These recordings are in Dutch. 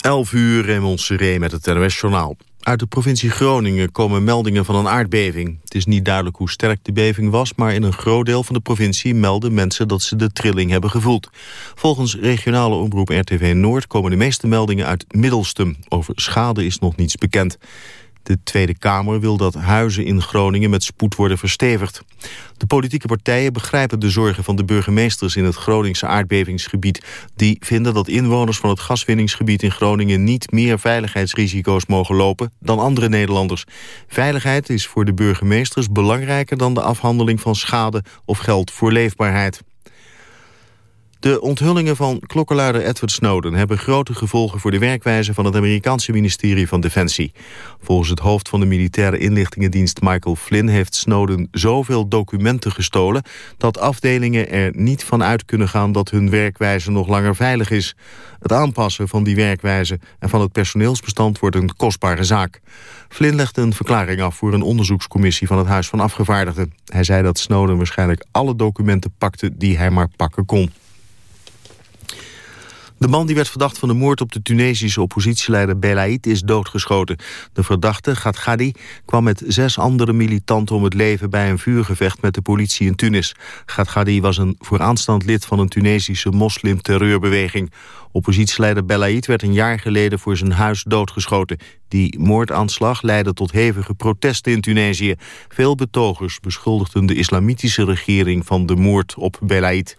11 uur Raymond Seré met het NOS-journaal. Uit de provincie Groningen komen meldingen van een aardbeving. Het is niet duidelijk hoe sterk de beving was... maar in een groot deel van de provincie melden mensen dat ze de trilling hebben gevoeld. Volgens regionale omroep RTV Noord komen de meeste meldingen uit Middelstum. Over schade is nog niets bekend. De Tweede Kamer wil dat huizen in Groningen met spoed worden verstevigd. De politieke partijen begrijpen de zorgen van de burgemeesters in het Groningse aardbevingsgebied. Die vinden dat inwoners van het gaswinningsgebied in Groningen niet meer veiligheidsrisico's mogen lopen dan andere Nederlanders. Veiligheid is voor de burgemeesters belangrijker dan de afhandeling van schade of geld voor leefbaarheid. De onthullingen van klokkenluider Edward Snowden hebben grote gevolgen voor de werkwijze van het Amerikaanse ministerie van Defensie. Volgens het hoofd van de militaire inlichtingendienst Michael Flynn heeft Snowden zoveel documenten gestolen dat afdelingen er niet van uit kunnen gaan dat hun werkwijze nog langer veilig is. Het aanpassen van die werkwijze en van het personeelsbestand wordt een kostbare zaak. Flynn legde een verklaring af voor een onderzoekscommissie van het Huis van Afgevaardigden. Hij zei dat Snowden waarschijnlijk alle documenten pakte die hij maar pakken kon. De man die werd verdacht van de moord op de Tunesische oppositieleider Belaid is doodgeschoten. De verdachte, Ghadi, kwam met zes andere militanten om het leven bij een vuurgevecht met de politie in Tunis. Ghadi was een vooraanstaand lid van een Tunesische moslimterreurbeweging. Oppositieleider Belaid werd een jaar geleden voor zijn huis doodgeschoten. Die moordaanslag leidde tot hevige protesten in Tunesië. Veel betogers beschuldigden de islamitische regering van de moord op Belaid.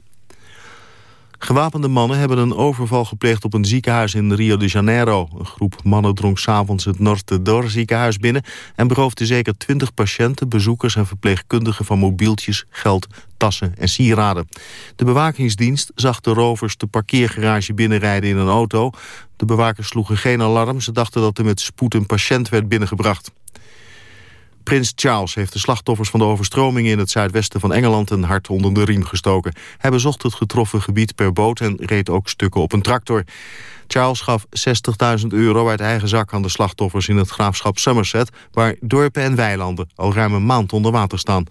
Gewapende mannen hebben een overval gepleegd op een ziekenhuis in Rio de Janeiro. Een groep mannen dronk s'avonds het Norte Dor ziekenhuis binnen... en beroofde zeker twintig patiënten, bezoekers en verpleegkundigen... van mobieltjes, geld, tassen en sieraden. De bewakingsdienst zag de rovers de parkeergarage binnenrijden in een auto. De bewakers sloegen geen alarm. Ze dachten dat er met spoed een patiënt werd binnengebracht. Prins Charles heeft de slachtoffers van de overstromingen in het zuidwesten van Engeland een hart onder de riem gestoken. Hij bezocht het getroffen gebied per boot en reed ook stukken op een tractor. Charles gaf 60.000 euro uit eigen zak aan de slachtoffers in het graafschap Somerset, waar dorpen en weilanden al ruim een maand onder water staan.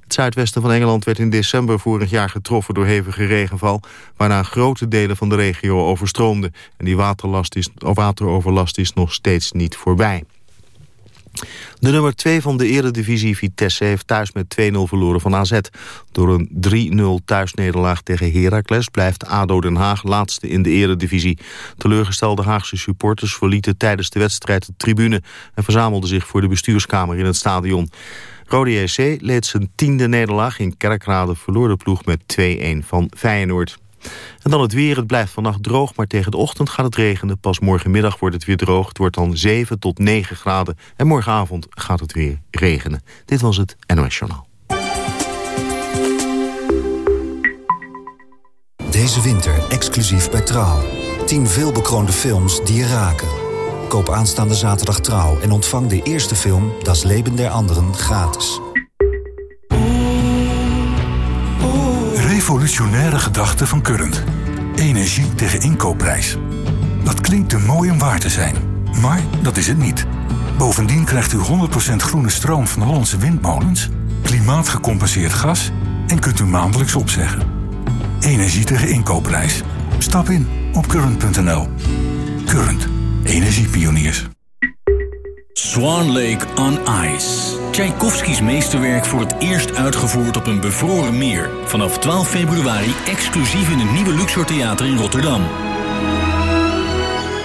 Het zuidwesten van Engeland werd in december vorig jaar getroffen door hevige regenval, waarna grote delen van de regio overstroomden. En die waterlast is, wateroverlast is nog steeds niet voorbij. De nummer 2 van de eredivisie Vitesse heeft thuis met 2-0 verloren van AZ. Door een 3-0 thuisnederlaag tegen Heracles blijft ADO Den Haag laatste in de eredivisie. Teleurgestelde Haagse supporters verlieten tijdens de wedstrijd de tribune... en verzamelden zich voor de bestuurskamer in het stadion. Rode JC leed zijn tiende nederlaag in Kerkrade verloor de ploeg met 2-1 van Feyenoord. En dan het weer. Het blijft vannacht droog, maar tegen de ochtend gaat het regenen. Pas morgenmiddag wordt het weer droog. Het wordt dan 7 tot 9 graden. En morgenavond gaat het weer regenen. Dit was het NOS Journaal. Deze winter exclusief bij Trouw. 10 veelbekroonde films die je raken. Koop aanstaande zaterdag Trouw en ontvang de eerste film... Das Leben der Anderen gratis. Revolutionaire gedachte van Current. Energie tegen inkoopprijs. Dat klinkt te mooi om waar te zijn, maar dat is het niet. Bovendien krijgt u 100% groene stroom van de Hollandse windmolens, klimaatgecompenseerd gas en kunt u maandelijks opzeggen. Energie tegen inkoopprijs. Stap in op current.nl. Current. Energiepioniers. Swan Lake on Ice. Tchaikovskis meesterwerk voor het eerst uitgevoerd op een bevroren meer. Vanaf 12 februari exclusief in het nieuwe Luxor Theater in Rotterdam.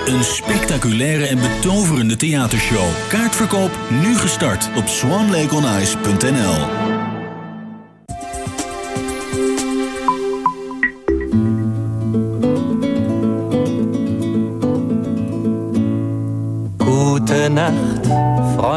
Een spectaculaire en betoverende theatershow. Kaartverkoop nu gestart op swanlakeonice.nl.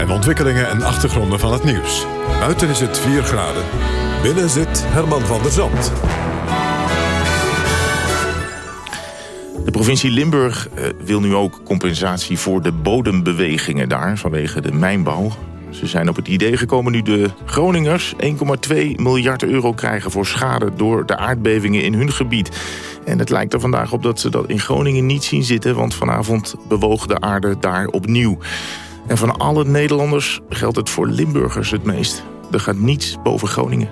En ontwikkelingen en achtergronden van het nieuws. Buiten is het 4 graden. Binnen zit Herman van der Zand. provincie Limburg uh, wil nu ook compensatie voor de bodembewegingen daar... vanwege de mijnbouw. Ze zijn op het idee gekomen nu de Groningers 1,2 miljard euro krijgen... voor schade door de aardbevingen in hun gebied. En het lijkt er vandaag op dat ze dat in Groningen niet zien zitten... want vanavond bewoog de aarde daar opnieuw. En van alle Nederlanders geldt het voor Limburgers het meest. Er gaat niets boven Groningen.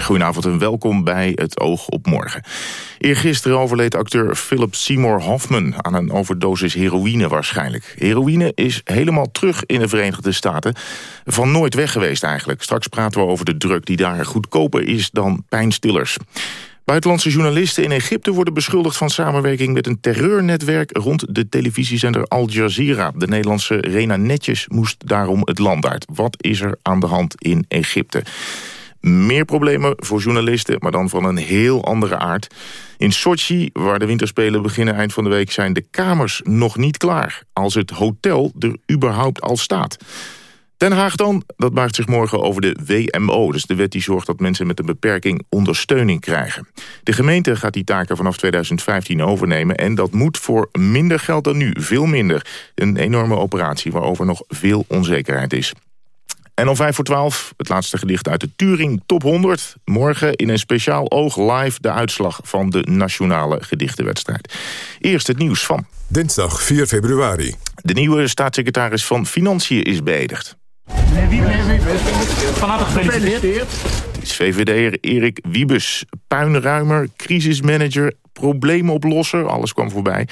Goedenavond en welkom bij het Oog op Morgen. Eergisteren overleed acteur Philip Seymour Hoffman aan een overdosis heroïne waarschijnlijk. Heroïne is helemaal terug in de Verenigde Staten. Van nooit weg geweest eigenlijk. Straks praten we over de druk die daar goedkoper is dan pijnstillers. Buitenlandse journalisten in Egypte worden beschuldigd van samenwerking met een terreurnetwerk rond de televisiezender Al Jazeera. De Nederlandse Rena Netjes moest daarom het land uit. Wat is er aan de hand in Egypte? Meer problemen voor journalisten, maar dan van een heel andere aard. In Sochi, waar de winterspelen beginnen eind van de week... zijn de kamers nog niet klaar, als het hotel er überhaupt al staat. Den Haag dan, dat maakt zich morgen over de WMO. Dus de wet die zorgt dat mensen met een beperking ondersteuning krijgen. De gemeente gaat die taken vanaf 2015 overnemen... en dat moet voor minder geld dan nu, veel minder. Een enorme operatie waarover nog veel onzekerheid is. En om vijf voor twaalf, het laatste gedicht uit de Turing Top 100. Morgen in een speciaal oog live de uitslag van de nationale gedichtenwedstrijd. Eerst het nieuws van... Dinsdag 4 februari. De nieuwe staatssecretaris van Financiën is beëdigd. Van harte gefeliciteerd. Is VVD'er Erik Wiebes, puinruimer, crisismanager, probleemoplosser, alles kwam voorbij.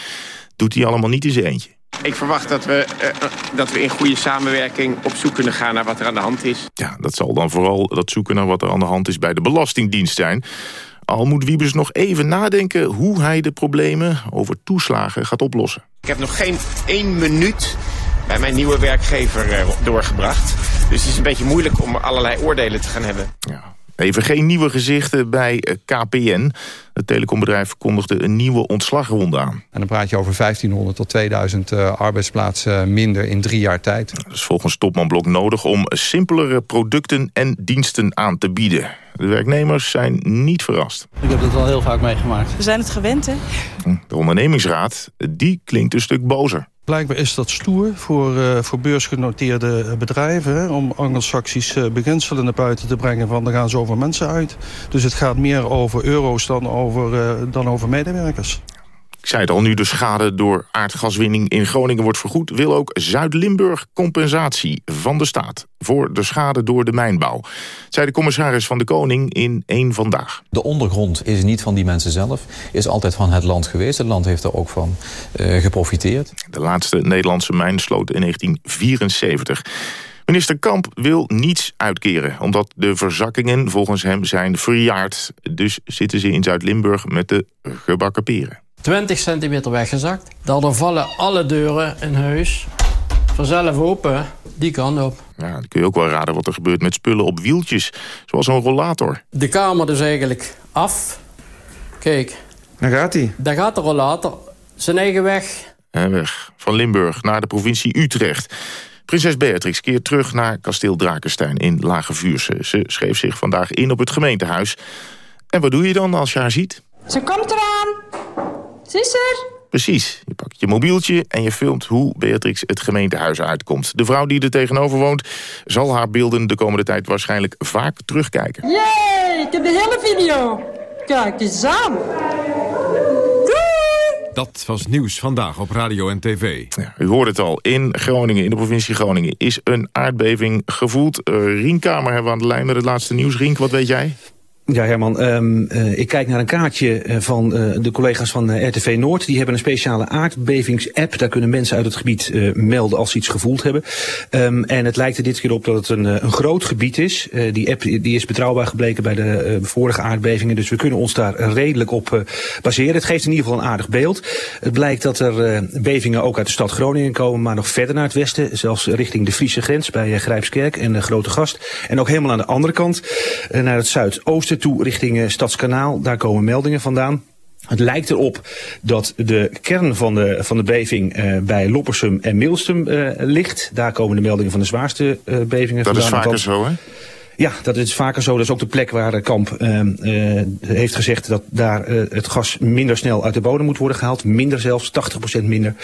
Doet hij allemaal niet in zijn eentje. Ik verwacht dat we, uh, dat we in goede samenwerking op zoek kunnen gaan naar wat er aan de hand is. Ja, dat zal dan vooral dat zoeken naar wat er aan de hand is bij de Belastingdienst zijn. Al moet Wiebes nog even nadenken hoe hij de problemen over toeslagen gaat oplossen. Ik heb nog geen één minuut bij mijn nieuwe werkgever uh, doorgebracht. Dus het is een beetje moeilijk om allerlei oordelen te gaan hebben. Ja, Even geen nieuwe gezichten bij eh, KPN. Het telecombedrijf kondigde een nieuwe ontslagronde aan. En dan praat je over 1500 tot 2000 uh, arbeidsplaatsen minder in drie jaar tijd. Dat is volgens Topman Blok nodig om simpelere producten en diensten aan te bieden. De werknemers zijn niet verrast. Ik heb het al heel vaak meegemaakt. We zijn het gewend, hè? De ondernemingsraad, die klinkt een stuk bozer. Blijkbaar is dat stoer voor, uh, voor beursgenoteerde bedrijven... Hè, om anglo-saxisch uh, beginselen naar buiten te brengen van... er gaan zoveel mensen uit. Dus het gaat meer over euro's dan over, uh, dan over medewerkers. Ik zei het al, nu de schade door aardgaswinning in Groningen wordt vergoed... wil ook Zuid-Limburg compensatie van de staat... voor de schade door de mijnbouw. Zei de commissaris van de Koning in één Vandaag. De ondergrond is niet van die mensen zelf. Is altijd van het land geweest. Het land heeft er ook van uh, geprofiteerd. De laatste Nederlandse mijn sloot in 1974. Minister Kamp wil niets uitkeren, omdat de verzakkingen volgens hem zijn verjaard. Dus zitten ze in Zuid-Limburg met de gebakken peren. 20 centimeter weggezakt. Daardoor vallen alle deuren in huis vanzelf open die kant op. Ja, dan kun je ook wel raden wat er gebeurt met spullen op wieltjes. Zoals een rollator. De kamer dus eigenlijk af. Kijk. Daar gaat hij. Daar gaat de rollator. Zijn eigen weg. En weg. Van Limburg naar de provincie Utrecht. Prinses Beatrix keert terug naar kasteel Drakenstein in Lage Vuurse. Ze schreef zich vandaag in op het gemeentehuis. En wat doe je dan als je haar ziet? Ze komt eraan. Ze is er. Precies. Je pakt je mobieltje en je filmt hoe Beatrix het gemeentehuis uitkomt. De vrouw die er tegenover woont zal haar beelden de komende tijd waarschijnlijk vaak terugkijken. Yay, ik heb de hele video. Kijk eens aan. Dat was nieuws vandaag op radio en tv. Ja, u hoort het al. In Groningen, in de provincie Groningen, is een aardbeving gevoeld. Uh, Rienkamer hebben we aan de lijn met het laatste nieuws. Rink, wat weet jij? Ja, Herman, um, uh, ik kijk naar een kaartje van uh, de collega's van RTV Noord. Die hebben een speciale aardbevings-app. Daar kunnen mensen uit het gebied melden als ze iets gevoeld hebben. Um, en het lijkt er dit keer op dat het een, een groot gebied is. die app die is betrouwbaar gebleken bij de vorige aardbevingen. Dus we kunnen ons daar redelijk op baseren. Het geeft in ieder geval een aardig beeld. Het blijkt dat er bevingen ook uit de stad Groningen komen. Maar nog verder naar het westen. Zelfs richting de Friese grens bij Grijpskerk en Grote Gast. En ook helemaal aan de andere kant. naar het zuidoosten toe richting Stadskanaal. Daar komen meldingen vandaan. Het lijkt erop dat de kern van de, van de beving uh, bij Loppersum en Milstum uh, ligt. Daar komen de meldingen van de zwaarste uh, bevingen dat vandaan. Dat is vaker zo, hè? Ja, dat is vaker zo. Dat is ook de plek waar Kamp uh, uh, heeft gezegd dat daar uh, het gas minder snel uit de bodem moet worden gehaald. Minder zelfs, 80% minder.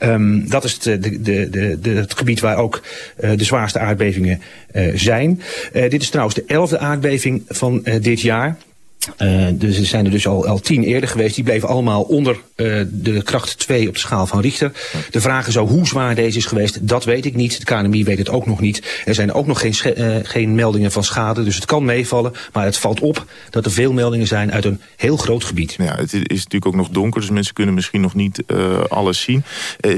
Um, dat is het, de, de, de, de, het gebied waar ook de zwaarste aardbevingen zijn. dit is trouwens de elfde aardbeving van dit jaar. Uh, dus er zijn er dus al, al tien eerder geweest. Die bleven allemaal onder uh, de kracht 2 op de schaal van Richter. De vraag is hoe zwaar deze is geweest, dat weet ik niet. De KNMI weet het ook nog niet. Er zijn ook nog geen, uh, geen meldingen van schade, dus het kan meevallen. Maar het valt op dat er veel meldingen zijn uit een heel groot gebied. Ja, het is natuurlijk ook nog donker, dus mensen kunnen misschien nog niet alles zien.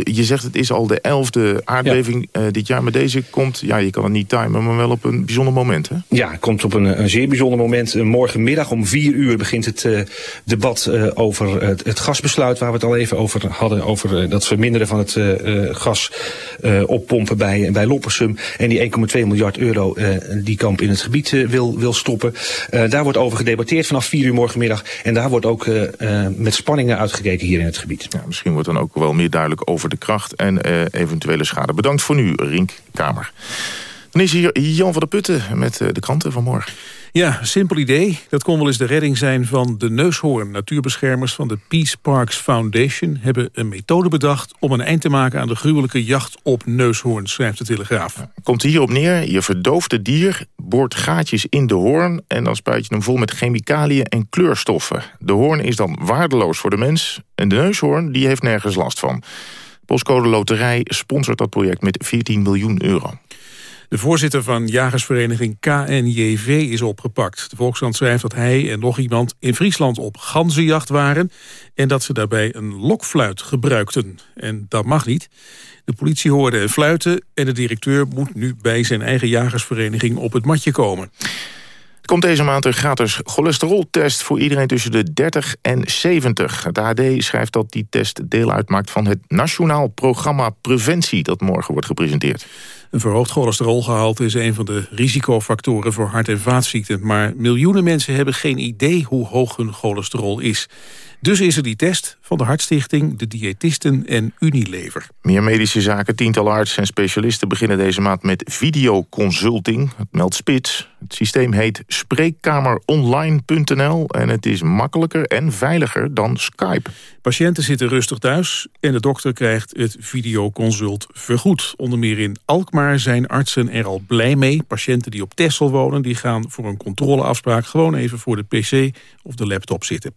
je zegt het is al de elfde aardbeving ja. dit jaar. Maar deze komt, ja, je kan het niet timen, maar wel op een bijzonder moment. Hè? Ja, het komt op een, een zeer bijzonder moment. morgenmiddag om vier uur begint het uh, debat uh, over het, het, gasbesluit... waar we het al even over hadden, over dat verminderen van het gas oppompen bij, bij Loppersum... en die 1,2 miljard euro die Kamp in het gebied wil, wil stoppen. daar wordt over gedebatteerd vanaf 4 uur morgenmiddag... en daar wordt ook met spanningen uitgekeken hier in het gebied. Misschien wordt dan ook wel meer duidelijk over de kracht en eventuele schade. Bedankt voor nu, Rink Kamer. Dan is hier Jan van der Putten met de kranten van morgen. Ja, simpel idee. Dat kon wel eens de redding zijn van de neushoorn. Natuurbeschermers van de Peace Parks Foundation hebben een methode bedacht... om een eind te maken aan de gruwelijke jacht op neushoorn, schrijft de Telegraaf. Komt hierop neer, je verdooft het dier, boort gaatjes in de hoorn... en dan spuit je hem vol met chemicaliën en kleurstoffen. De hoorn is dan waardeloos voor de mens en de neushoorn die heeft nergens last van. Postcode Loterij sponsort dat project met 14 miljoen euro. De voorzitter van jagersvereniging KNJV is opgepakt. De Volkskrant schrijft dat hij en nog iemand in Friesland op ganzenjacht waren... en dat ze daarbij een lokfluit gebruikten. En dat mag niet. De politie hoorde een fluiten en de directeur moet nu bij zijn eigen jagersvereniging op het matje komen. Komt deze maand een gratis cholesteroltest voor iedereen tussen de 30 en 70. Het AD schrijft dat die test deel uitmaakt van het Nationaal Programma Preventie... dat morgen wordt gepresenteerd. Een verhoogd cholesterolgehalte is een van de risicofactoren voor hart- en vaatziekten. Maar miljoenen mensen hebben geen idee hoe hoog hun cholesterol is. Dus is er die test van de Hartstichting, de diëtisten en Unilever. Meer medische zaken, tientallen artsen en specialisten beginnen deze maand met videoconsulting. Het meldt Spits. Het systeem heet spreekkameronline.nl en het is makkelijker en veiliger dan Skype. Patiënten zitten rustig thuis en de dokter krijgt het videoconsult vergoed. Onder meer in Alkmaar zijn artsen er al blij mee. Patiënten die op Texel wonen, die gaan voor een controleafspraak gewoon even voor de pc of de laptop zitten.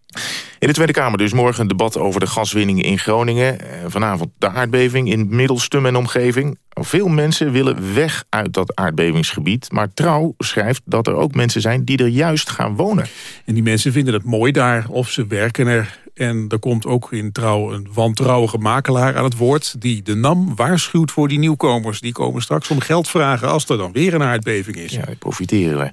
In de Tweede Kamer dus morgen een debat over de gaswinning in Groningen. Eh, vanavond de aardbeving in Middelstum en omgeving. Veel mensen willen weg uit dat aardbevingsgebied. Maar Trouw schrijft dat er ook mensen zijn die er juist gaan wonen. En die mensen vinden het mooi daar of ze werken er. En er komt ook in Trouw een wantrouwige makelaar aan het woord... die de NAM waarschuwt voor die nieuwkomers. Die komen straks om geld vragen als er dan weer een aardbeving is. Ja, die profiteren we.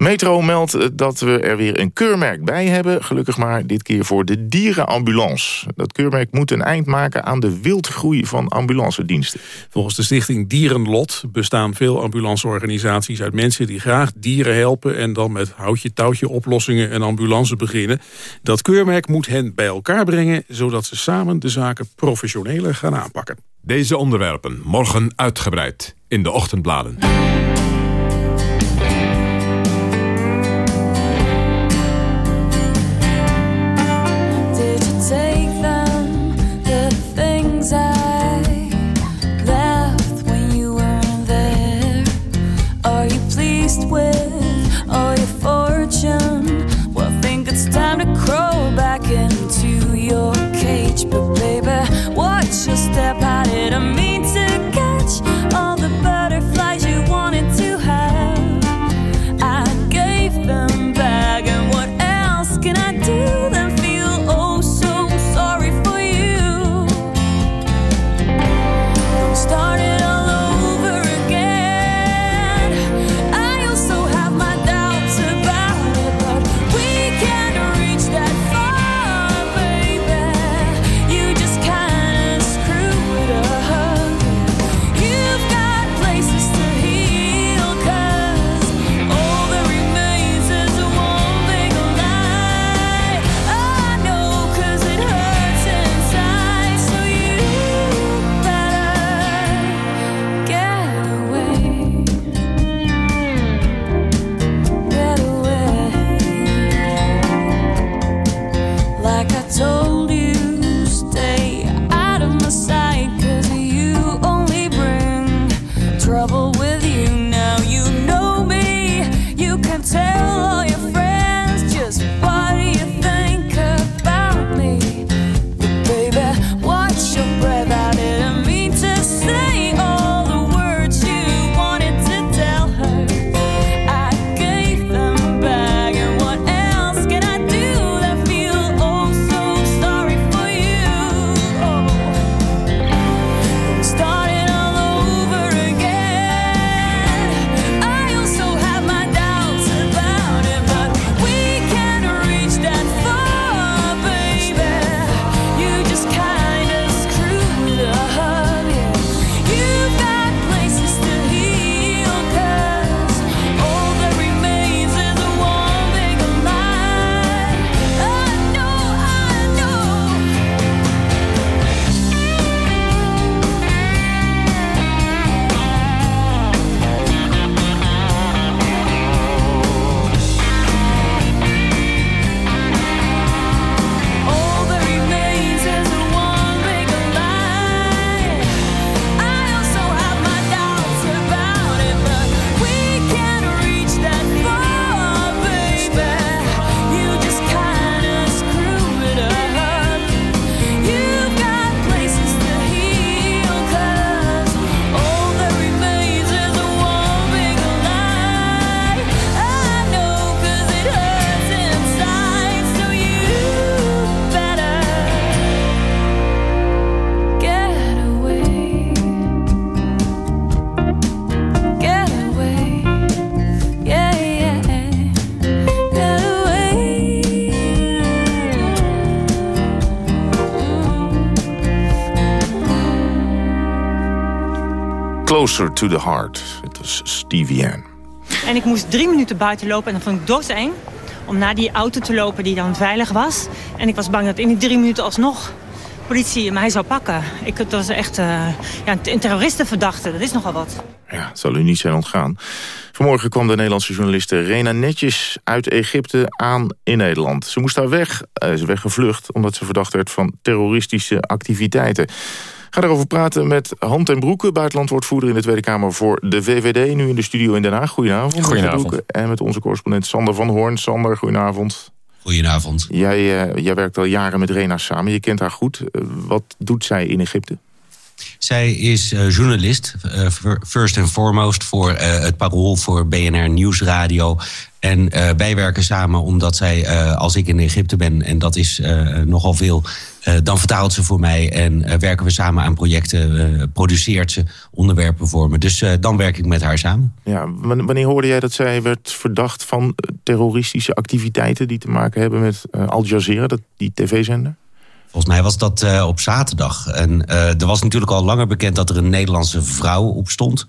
Metro meldt dat we er weer een keurmerk bij hebben. Gelukkig maar dit keer voor de dierenambulance. Dat keurmerk moet een eind maken aan de wildgroei van ambulancediensten. Volgens de stichting Dierenlot bestaan veel ambulanceorganisaties uit mensen die graag dieren helpen en dan met houtje-touwtje oplossingen een ambulance beginnen. Dat keurmerk moet hen bij elkaar brengen zodat ze samen de zaken professioneler gaan aanpakken. Deze onderwerpen morgen uitgebreid in de ochtendbladen. Closer to the Heart. Het was Stevie Ann. En ik moest drie minuten buiten lopen en dat vond ik doodeng. Om naar die auto te lopen die dan veilig was. En ik was bang dat in die drie minuten alsnog politie mij zou pakken. Ik, het was echt uh, ja, een terroristenverdachte, dat is nogal wat. Ja, het zal u niet zijn ontgaan. Vanmorgen kwam de Nederlandse journaliste Rena Netjes uit Egypte aan in Nederland. Ze moest daar weg, uh, ze weggevlucht, omdat ze verdacht werd van terroristische activiteiten. Ga daarover praten met Han ten Broeke, buitenlandwoordvoerder in de Tweede Kamer voor de VVD. Nu in de studio in Den Haag. Goedenavond. Goedenavond. En met onze correspondent Sander van Hoorn. Sander, goedenavond. Goedenavond. Jij, uh, jij werkt al jaren met Rena samen. Je kent haar goed. Uh, wat doet zij in Egypte? Zij is uh, journalist, first and foremost, voor het Parool, voor BNR Nieuwsradio. En wij werken samen omdat zij, als ik in Egypte ben, en dat is nogal veel, dan vertaalt ze voor mij en werken we samen aan projecten, produceert ze onderwerpen voor me. Dus dan werk ik met haar samen. Ja, wanneer hoorde jij dat zij werd verdacht van terroristische activiteiten die te maken hebben met Al Jazeera, dat, die tv-zender? Volgens mij was dat uh, op zaterdag. En uh, er was natuurlijk al langer bekend dat er een Nederlandse vrouw op stond.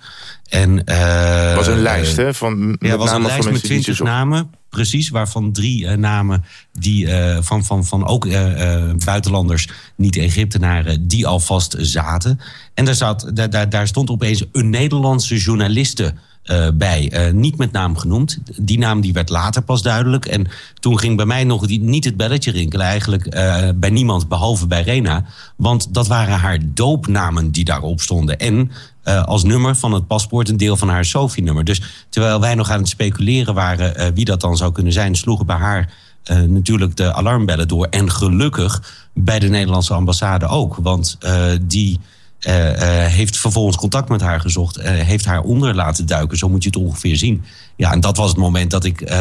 En, uh, was een lijst, hè? Van, ja, was een lijst met twintig namen. Precies, waarvan drie namen die van, van, van ook buitenlanders, niet-Egyptenaren, die alvast zaten. En daar, zat, daar, daar, daar stond opeens een Nederlandse journaliste uh, bij. Uh, niet met naam genoemd. Die naam die werd later pas duidelijk. En toen ging bij mij nog die, niet het belletje rinkelen. Eigenlijk uh, bij niemand behalve bij Rena. Want dat waren haar doopnamen die daarop stonden. En als nummer van het paspoort een deel van haar Sophie-nummer. Dus terwijl wij nog aan het speculeren waren wie dat dan zou kunnen zijn... sloegen bij haar natuurlijk de alarmbellen door. En gelukkig bij de Nederlandse ambassade ook. Want die uh, uh, heeft vervolgens contact met haar gezocht. Uh, heeft haar onder laten duiken. Zo moet je het ongeveer zien. Ja, en dat was het moment dat ik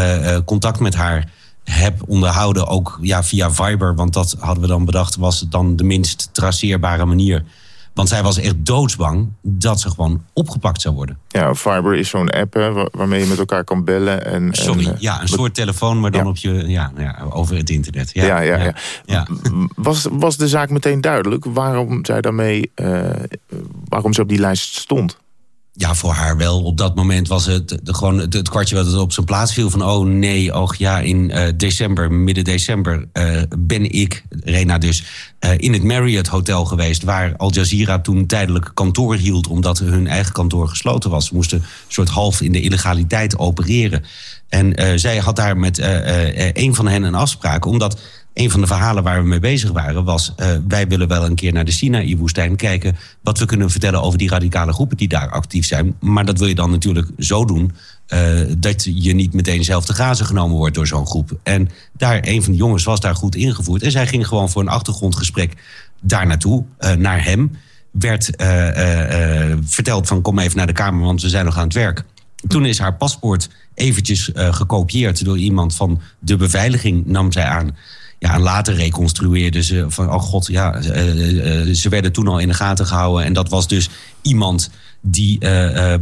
contact met haar heb onderhouden. Ook ja, via Viber. Want dat hadden we dan bedacht was dan de minst traceerbare manier want zij was echt doodsbang dat ze gewoon opgepakt zou worden. Ja, Fiber is zo'n app hè, waarmee je met elkaar kan bellen. En, Sorry, en, ja, een soort telefoon, maar dan op je, ja, ja, over het internet. Ja, ja, ja. ja, Was, was de zaak meteen duidelijk waarom zij daarmee, uh, waarom ze op die lijst stond? Ja, voor haar wel. Op dat moment was het de, gewoon het, kwartje wat op zijn plaats viel. Van oh nee, och ja, in uh, december, midden december uh, ben ik, Rena dus, uh, in het Marriott Hotel geweest. Waar Al Jazeera toen tijdelijk kantoor hield. Omdat hun eigen kantoor gesloten was. Ze moesten soort half in de illegaliteit opereren. En zij had daar met een van hen een afspraak. Omdat een van de verhalen waar we mee bezig waren was... Uh, wij willen wel een keer naar de Sinaï-woestijn kijken... wat we kunnen vertellen over die radicale groepen die daar actief zijn. Maar dat wil je dan natuurlijk zo doen... Uh, dat je niet meteen zelf te grazen genomen wordt door zo'n groep. En daar, een van de jongens was daar goed ingevoerd. En zij ging gewoon voor een achtergrondgesprek daar naartoe, uh, naar hem. Werd verteld van kom even naar de kamer, want we zijn nog aan het werk. Toen is haar paspoort eventjes gekopieerd door iemand van de beveiliging, nam zij aan. Ja, later reconstrueerden ze van, oh god, ja, uh, uh, ze werden toen al in de gaten gehouden. En dat was dus iemand die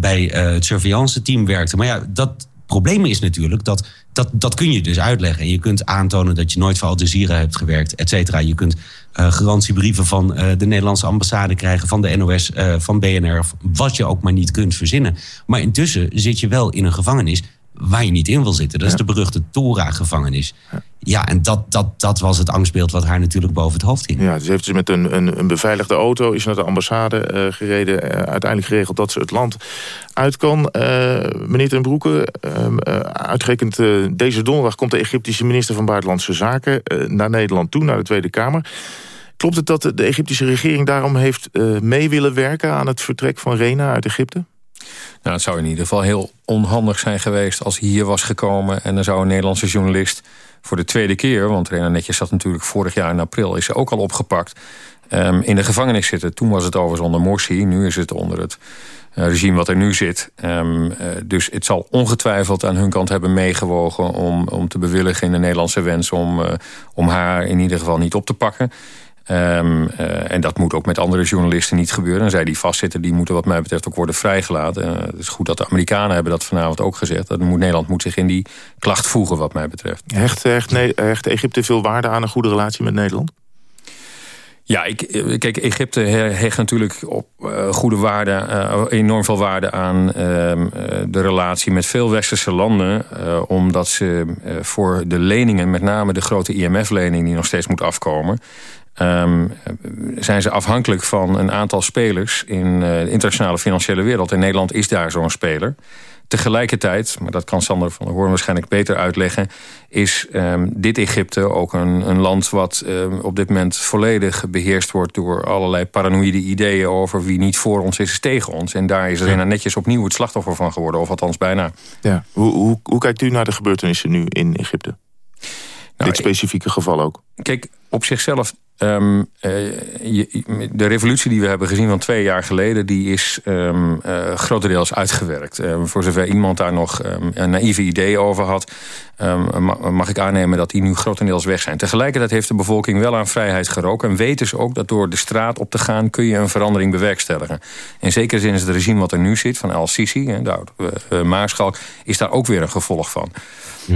bij het surveillance team werkte. Maar ja, dat probleem is natuurlijk dat, dat dat kun je dus uitleggen. En je kunt aantonen dat je nooit voor Al Jazeera hebt gewerkt, et cetera. Je kunt garantiebrieven van de Nederlandse ambassade krijgen, van de NOS, van BNR, wat je ook maar niet kunt verzinnen. Maar intussen zit je wel in een gevangenis waar je niet in wil zitten. Dat is de beruchte Tora-gevangenis. Ja, en dat, dat, dat was het angstbeeld wat haar natuurlijk boven het hoofd ging. Ja, dus heeft ze met een, een, een beveiligde auto... is naar de ambassade uh, gereden. Uh, uiteindelijk geregeld dat ze het land uit kan. Uh, meneer ten Broeke, ehm, uitgerekend deze donderdag... komt de Egyptische minister van Buitenlandse Zaken... naar Nederland toe, naar de Tweede Kamer. Klopt het dat de Egyptische regering daarom heeft mee willen werken... aan het vertrek van Rena uit Egypte? Nou, het zou in ieder geval heel onhandig zijn geweest als hij hier was gekomen... en dan zou een Nederlandse journalist voor de tweede keer... want Rena Netjes zat natuurlijk vorig jaar in april... is ze ook al opgepakt, um, in de gevangenis zitten. Toen was het overigens onder Morsi, nu is het onder het uh, regime wat er nu zit. Um, uh, dus het zal ongetwijfeld aan hun kant hebben meegewogen... om, om te bewilligen in de Nederlandse wens om, uh, om haar in ieder geval niet op te pakken... Um, uh, en dat moet ook met andere journalisten niet gebeuren. En zij die vastzitten, die moeten wat mij betreft ook worden vrijgelaten. Uh, het is goed dat de Amerikanen hebben dat vanavond ook gezegd. Dat moet, Nederland moet zich in die klacht voegen wat mij betreft. Hecht, hecht, hecht Egypte veel waarde aan een goede relatie met Nederland? Ja, ik, kijk, Egypte hecht natuurlijk op uh, goede waarde, uh, enorm veel waarde aan uh, de relatie met veel westerse landen. omdat ze voor de leningen, met name de grote IMF-lening die nog steeds moet afkomen... Um, zijn ze afhankelijk van een aantal spelers in de internationale financiële wereld. En Nederland is daar zo'n speler. Tegelijkertijd, maar dat kan Sander van der Hoorn waarschijnlijk beter uitleggen... is um, dit Egypte ook een, een land wat um, op dit moment volledig beheerst wordt... door allerlei paranoïde ideeën over wie niet voor ons is, is tegen ons. En daar is Rena netjes opnieuw het slachtoffer van geworden, of althans bijna. Ja. Hoe, hoe, hoe kijkt u naar de gebeurtenissen nu in Egypte? Nou, dit specifieke geval ook. Kijk, op zichzelf Uh, je, de revolutie die we hebben gezien van twee jaar geleden... die is um, grotendeels uitgewerkt. Uh, voor zover iemand daar nog een naïeve idee over had... mag ik aannemen dat die nu grotendeels weg zijn. Tegelijkertijd heeft de bevolking wel aan vrijheid geroken... en weten ze ook dat door de straat op te gaan... kun je een verandering bewerkstelligen. In zekere zin is het regime wat er nu zit van Al-Sisi... de oude Maarschalk, is daar ook weer een gevolg van.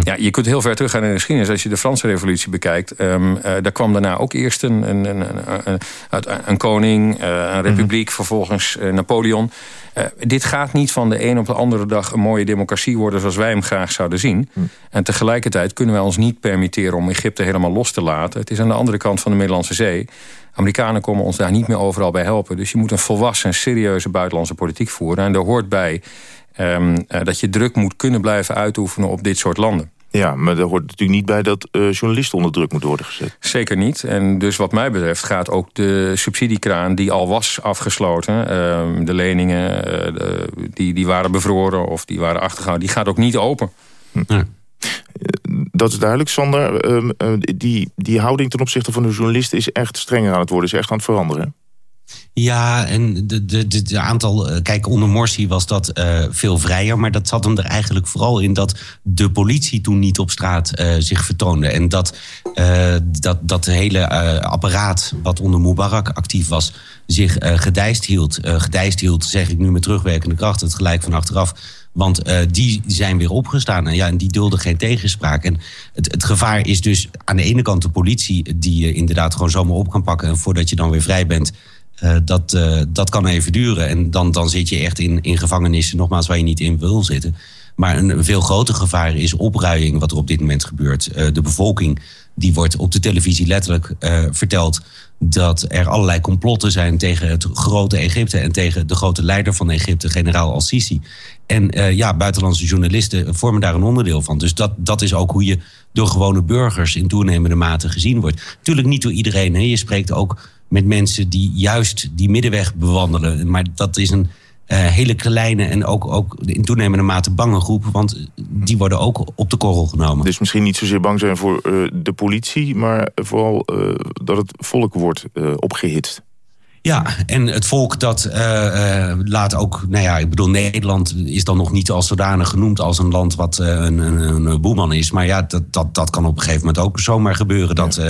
Ja. je kunt heel ver teruggaan in de geschiedenis. Als je de Franse revolutie bekijkt... Um, daar kwam daarna ook eerst een, een, een, een, een koning, uh, een republiek... Mhm. vervolgens uh, Napoleon. Uh, dit gaat niet van de een op de andere dag... een mooie democratie worden zoals wij hem graag zouden zien. Mhm. En tegelijkertijd kunnen wij ons niet permitteren... om Egypte helemaal los te laten. Het is aan de andere kant van de Middellandse Zee. Amerikanen komen ons daar niet meer overal bij helpen. Dus je moet een volwassen, serieuze buitenlandse politiek voeren. En daar hoort bij Um, dat je druk moet kunnen blijven uitoefenen op dit soort landen. Ja, maar er hoort natuurlijk niet bij dat uh, journalisten onder druk moeten worden gezet. Zeker niet. En dus wat mij betreft gaat ook de subsidiekraan die al was afgesloten... Uh, de leningen uh, de, die, die waren bevroren of die waren achtergehouden... die gaat ook niet open. Hm. Dat is duidelijk, Sander. Ehm, die, die houding ten opzichte van de journalisten is echt strenger aan het worden. Is echt aan het veranderen. Ja, en de, de, aantal. Eh, kijk, onder Morsi was dat uh, veel vrijer. Maar dat zat hem er eigenlijk vooral in dat de politie toen niet op straat uh, zich vertoonde. En dat, dat, dat hele apparaat wat onder Mubarak actief was, zich gedijst hield. gedijst hield, zeg ik nu met terugwerkende kracht, het gelijk van achteraf. Want uh, die zijn weer opgestaan. En, ja, en die dulden geen tegenspraak. En het, het gevaar is dus aan de ene kant de politie... die je inderdaad gewoon zomaar op kan pakken... en voordat je dan weer vrij bent... Uh, dat, uh, dat kan even duren. En dan, dan zit je echt in, in gevangenissen, nogmaals, waar je niet in wil zitten. Maar een, veel groter gevaar is opruiing, wat er op dit moment gebeurt. Uh, de bevolking, die wordt op de televisie letterlijk verteld dat er allerlei complotten zijn tegen het grote Egypte en tegen de grote leider van Egypte, generaal Al-Sisi. En ja, buitenlandse journalisten vormen daar een onderdeel van. Dus dat, dat is ook hoe je door gewone burgers in toenemende mate gezien wordt. Natuurlijk niet door iedereen. Hè. Je spreekt ook met mensen die juist die middenweg bewandelen. Maar dat is een uh, hele kleine en ook, ook in toenemende mate bange groep. Want die worden ook op de korrel genomen. Dus misschien niet zozeer bang zijn voor uh, de politie... maar vooral uh, dat het volk wordt opgehitst. Ja, en het volk dat laat ook... Nou ja, ik bedoel, Nederland is dan nog niet als zodanig genoemd... als een land wat een, een, een, boeman is. Maar ja, dat, dat, dat kan op een gegeven moment ook zomaar gebeuren... dat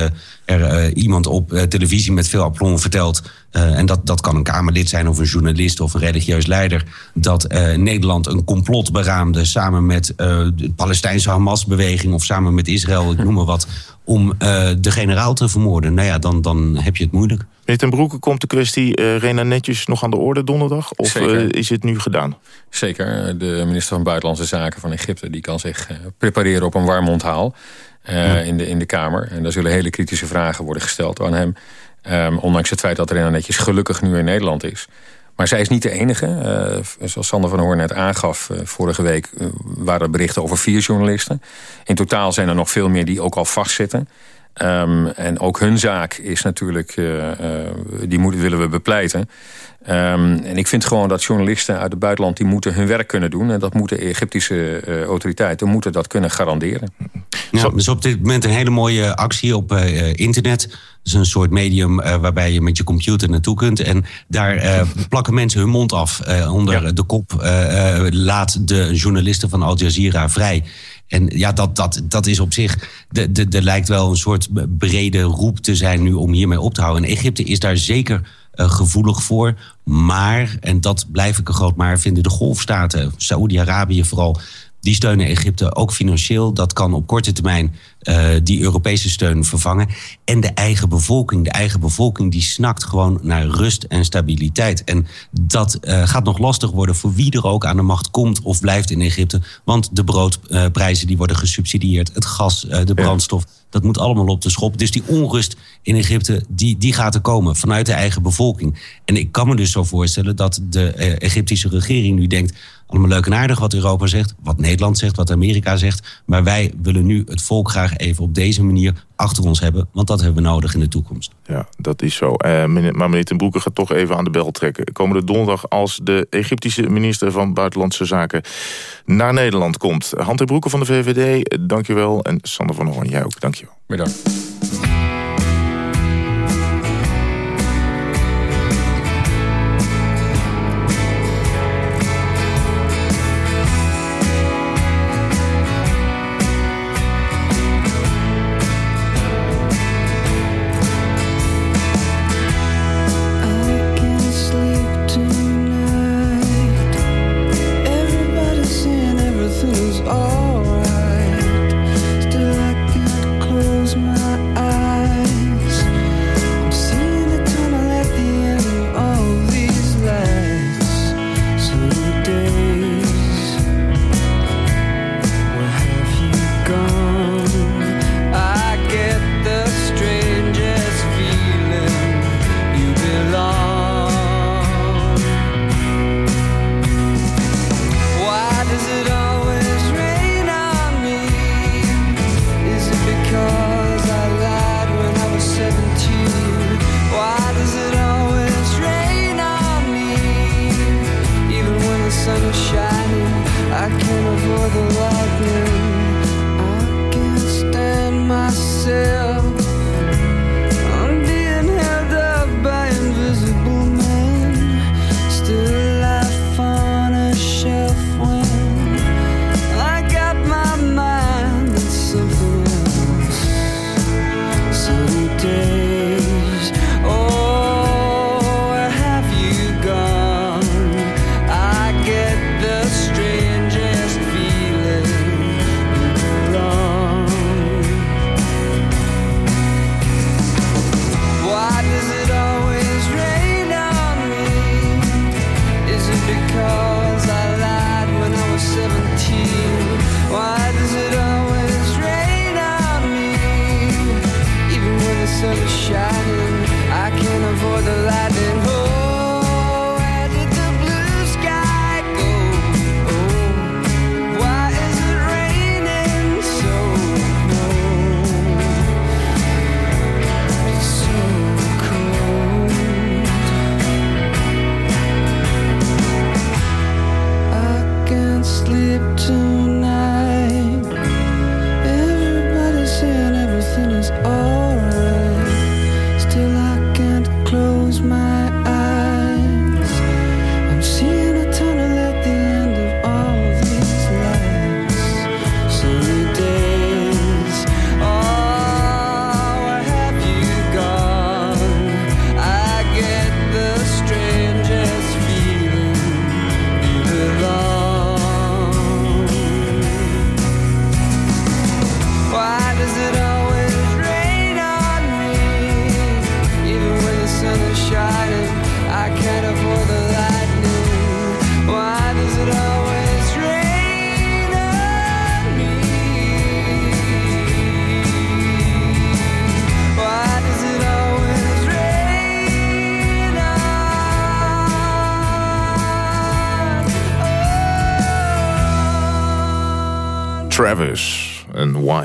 er iemand op televisie met veel aplomb vertelt... en dat, dat kan een Kamerlid zijn of een journalist of een religieus leider... dat Nederland een complot beraamde samen met de Palestijnse Hamas-beweging... of samen met Israël, ik noem maar wat om uh, de generaal te vermoorden. Nou ja, dan, dan heb je het moeilijk. Meneer ten Broeke, komt de kwestie uh, Rena Netjes nog aan de orde donderdag? Of uh, is het nu gedaan? Zeker. De minister van Buitenlandse Zaken van Egypte... die kan zich prepareren op een warm onthaal ja. in, de, in de Kamer. En daar zullen hele kritische vragen worden gesteld aan hem. Um, ondanks het feit dat Rena Netjes gelukkig nu in Nederland is... Maar zij is niet de enige. Uh, zoals Sander van Hoorn net aangaf, uh, vorige week uh, waren er berichten over vier journalisten. In totaal zijn er nog veel meer die ook al vastzitten. Um, en ook hun zaak is natuurlijk, die moeten, willen we bepleiten. Um, en ik vind gewoon dat journalisten uit het buitenland... die moeten hun werk kunnen doen. En dat moeten Egyptische uh, autoriteiten moeten dat kunnen garanderen. Ja, dus op dit moment een hele mooie actie op uh, internet. Dat is een soort medium uh, waarbij je met je computer naartoe kunt. En daar plakken mensen hun mond af onder ja. de kop... laat de journalisten van Al Jazeera vrij. En ja, dat, dat, dat is op zich. Er lijkt wel een soort brede roep te zijn nu om hiermee op te houden. En Egypte is daar zeker uh, gevoelig voor. Maar, en dat blijf ik een groot maar, vinden de golfstaten, Saoedi-Arabië vooral, Die steunen Egypte ook financieel. Dat kan op korte termijn uh, die Europese steun vervangen. En de eigen bevolking. De eigen bevolking die snakt gewoon naar rust en stabiliteit. En dat uh, gaat nog lastig worden voor wie er ook aan de macht komt of blijft in Egypte. Want de broodprijzen die worden gesubsidieerd. Het gas, uh, de brandstof. Dat moet allemaal op de schop. Dus die onrust in Egypte, die, die gaat er komen vanuit de eigen bevolking. En ik kan me dus zo voorstellen dat de Egyptische regering nu denkt allemaal leuk en aardig wat Europa zegt, wat Nederland zegt, wat Amerika zegt. Maar wij willen nu het volk graag even op deze manier achter ons hebben. Want dat hebben we nodig in de toekomst. Ja, dat is zo. Uh, meneer, maar meneer Ten Broeke gaat toch even aan de bel trekken. Komende donderdag als de Egyptische minister van Buitenlandse Zaken naar Nederland komt. Han ten Broeke van de VVD, dankjewel. En Sander van Hoorn, jij ook, dankjewel. Bedankt.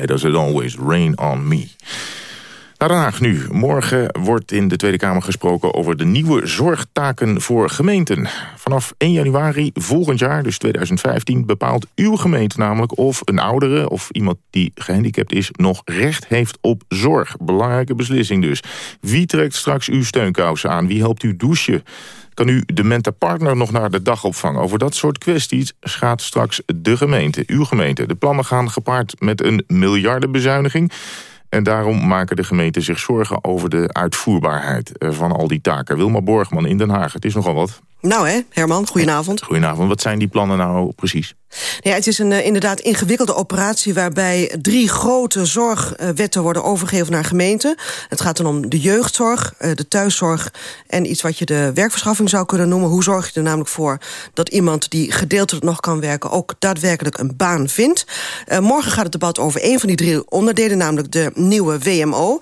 Does It Always Rain On Me? Naar Den Haag nu. Morgen wordt in de Tweede Kamer gesproken over de nieuwe zorgtaken voor gemeenten. Vanaf 1 januari volgend jaar, dus 2015, bepaalt uw gemeente namelijk of een oudere of iemand die gehandicapt is nog recht heeft op zorg. Belangrijke beslissing dus. Wie trekt straks uw steunkousen aan? Wie helpt u douchen? Kan u de partner nog naar de dag opvangen. Over dat soort kwesties gaat straks de gemeente, uw gemeente. De plannen gaan gepaard met een miljardenbezuiniging. En daarom maken de gemeenten zich zorgen over de uitvoerbaarheid eh, van al die taken. Wilma Borgman in Den Haag, het is nogal wat. Nou hè, Herman, goedenavond. Goedenavond, wat zijn die plannen nou precies? Ja, het is een uh, inderdaad ingewikkelde operatie... waarbij drie grote zorgwetten worden overgegeven naar gemeenten. Het gaat dan om de jeugdzorg, uh, de thuiszorg... en iets wat je de werkverschaffing zou kunnen noemen. Hoe zorg je er namelijk voor dat iemand die gedeeltelijk nog kan werken... ook daadwerkelijk een baan vindt? Uh, morgen gaat het debat over een van die drie onderdelen... namelijk de nieuwe WMO.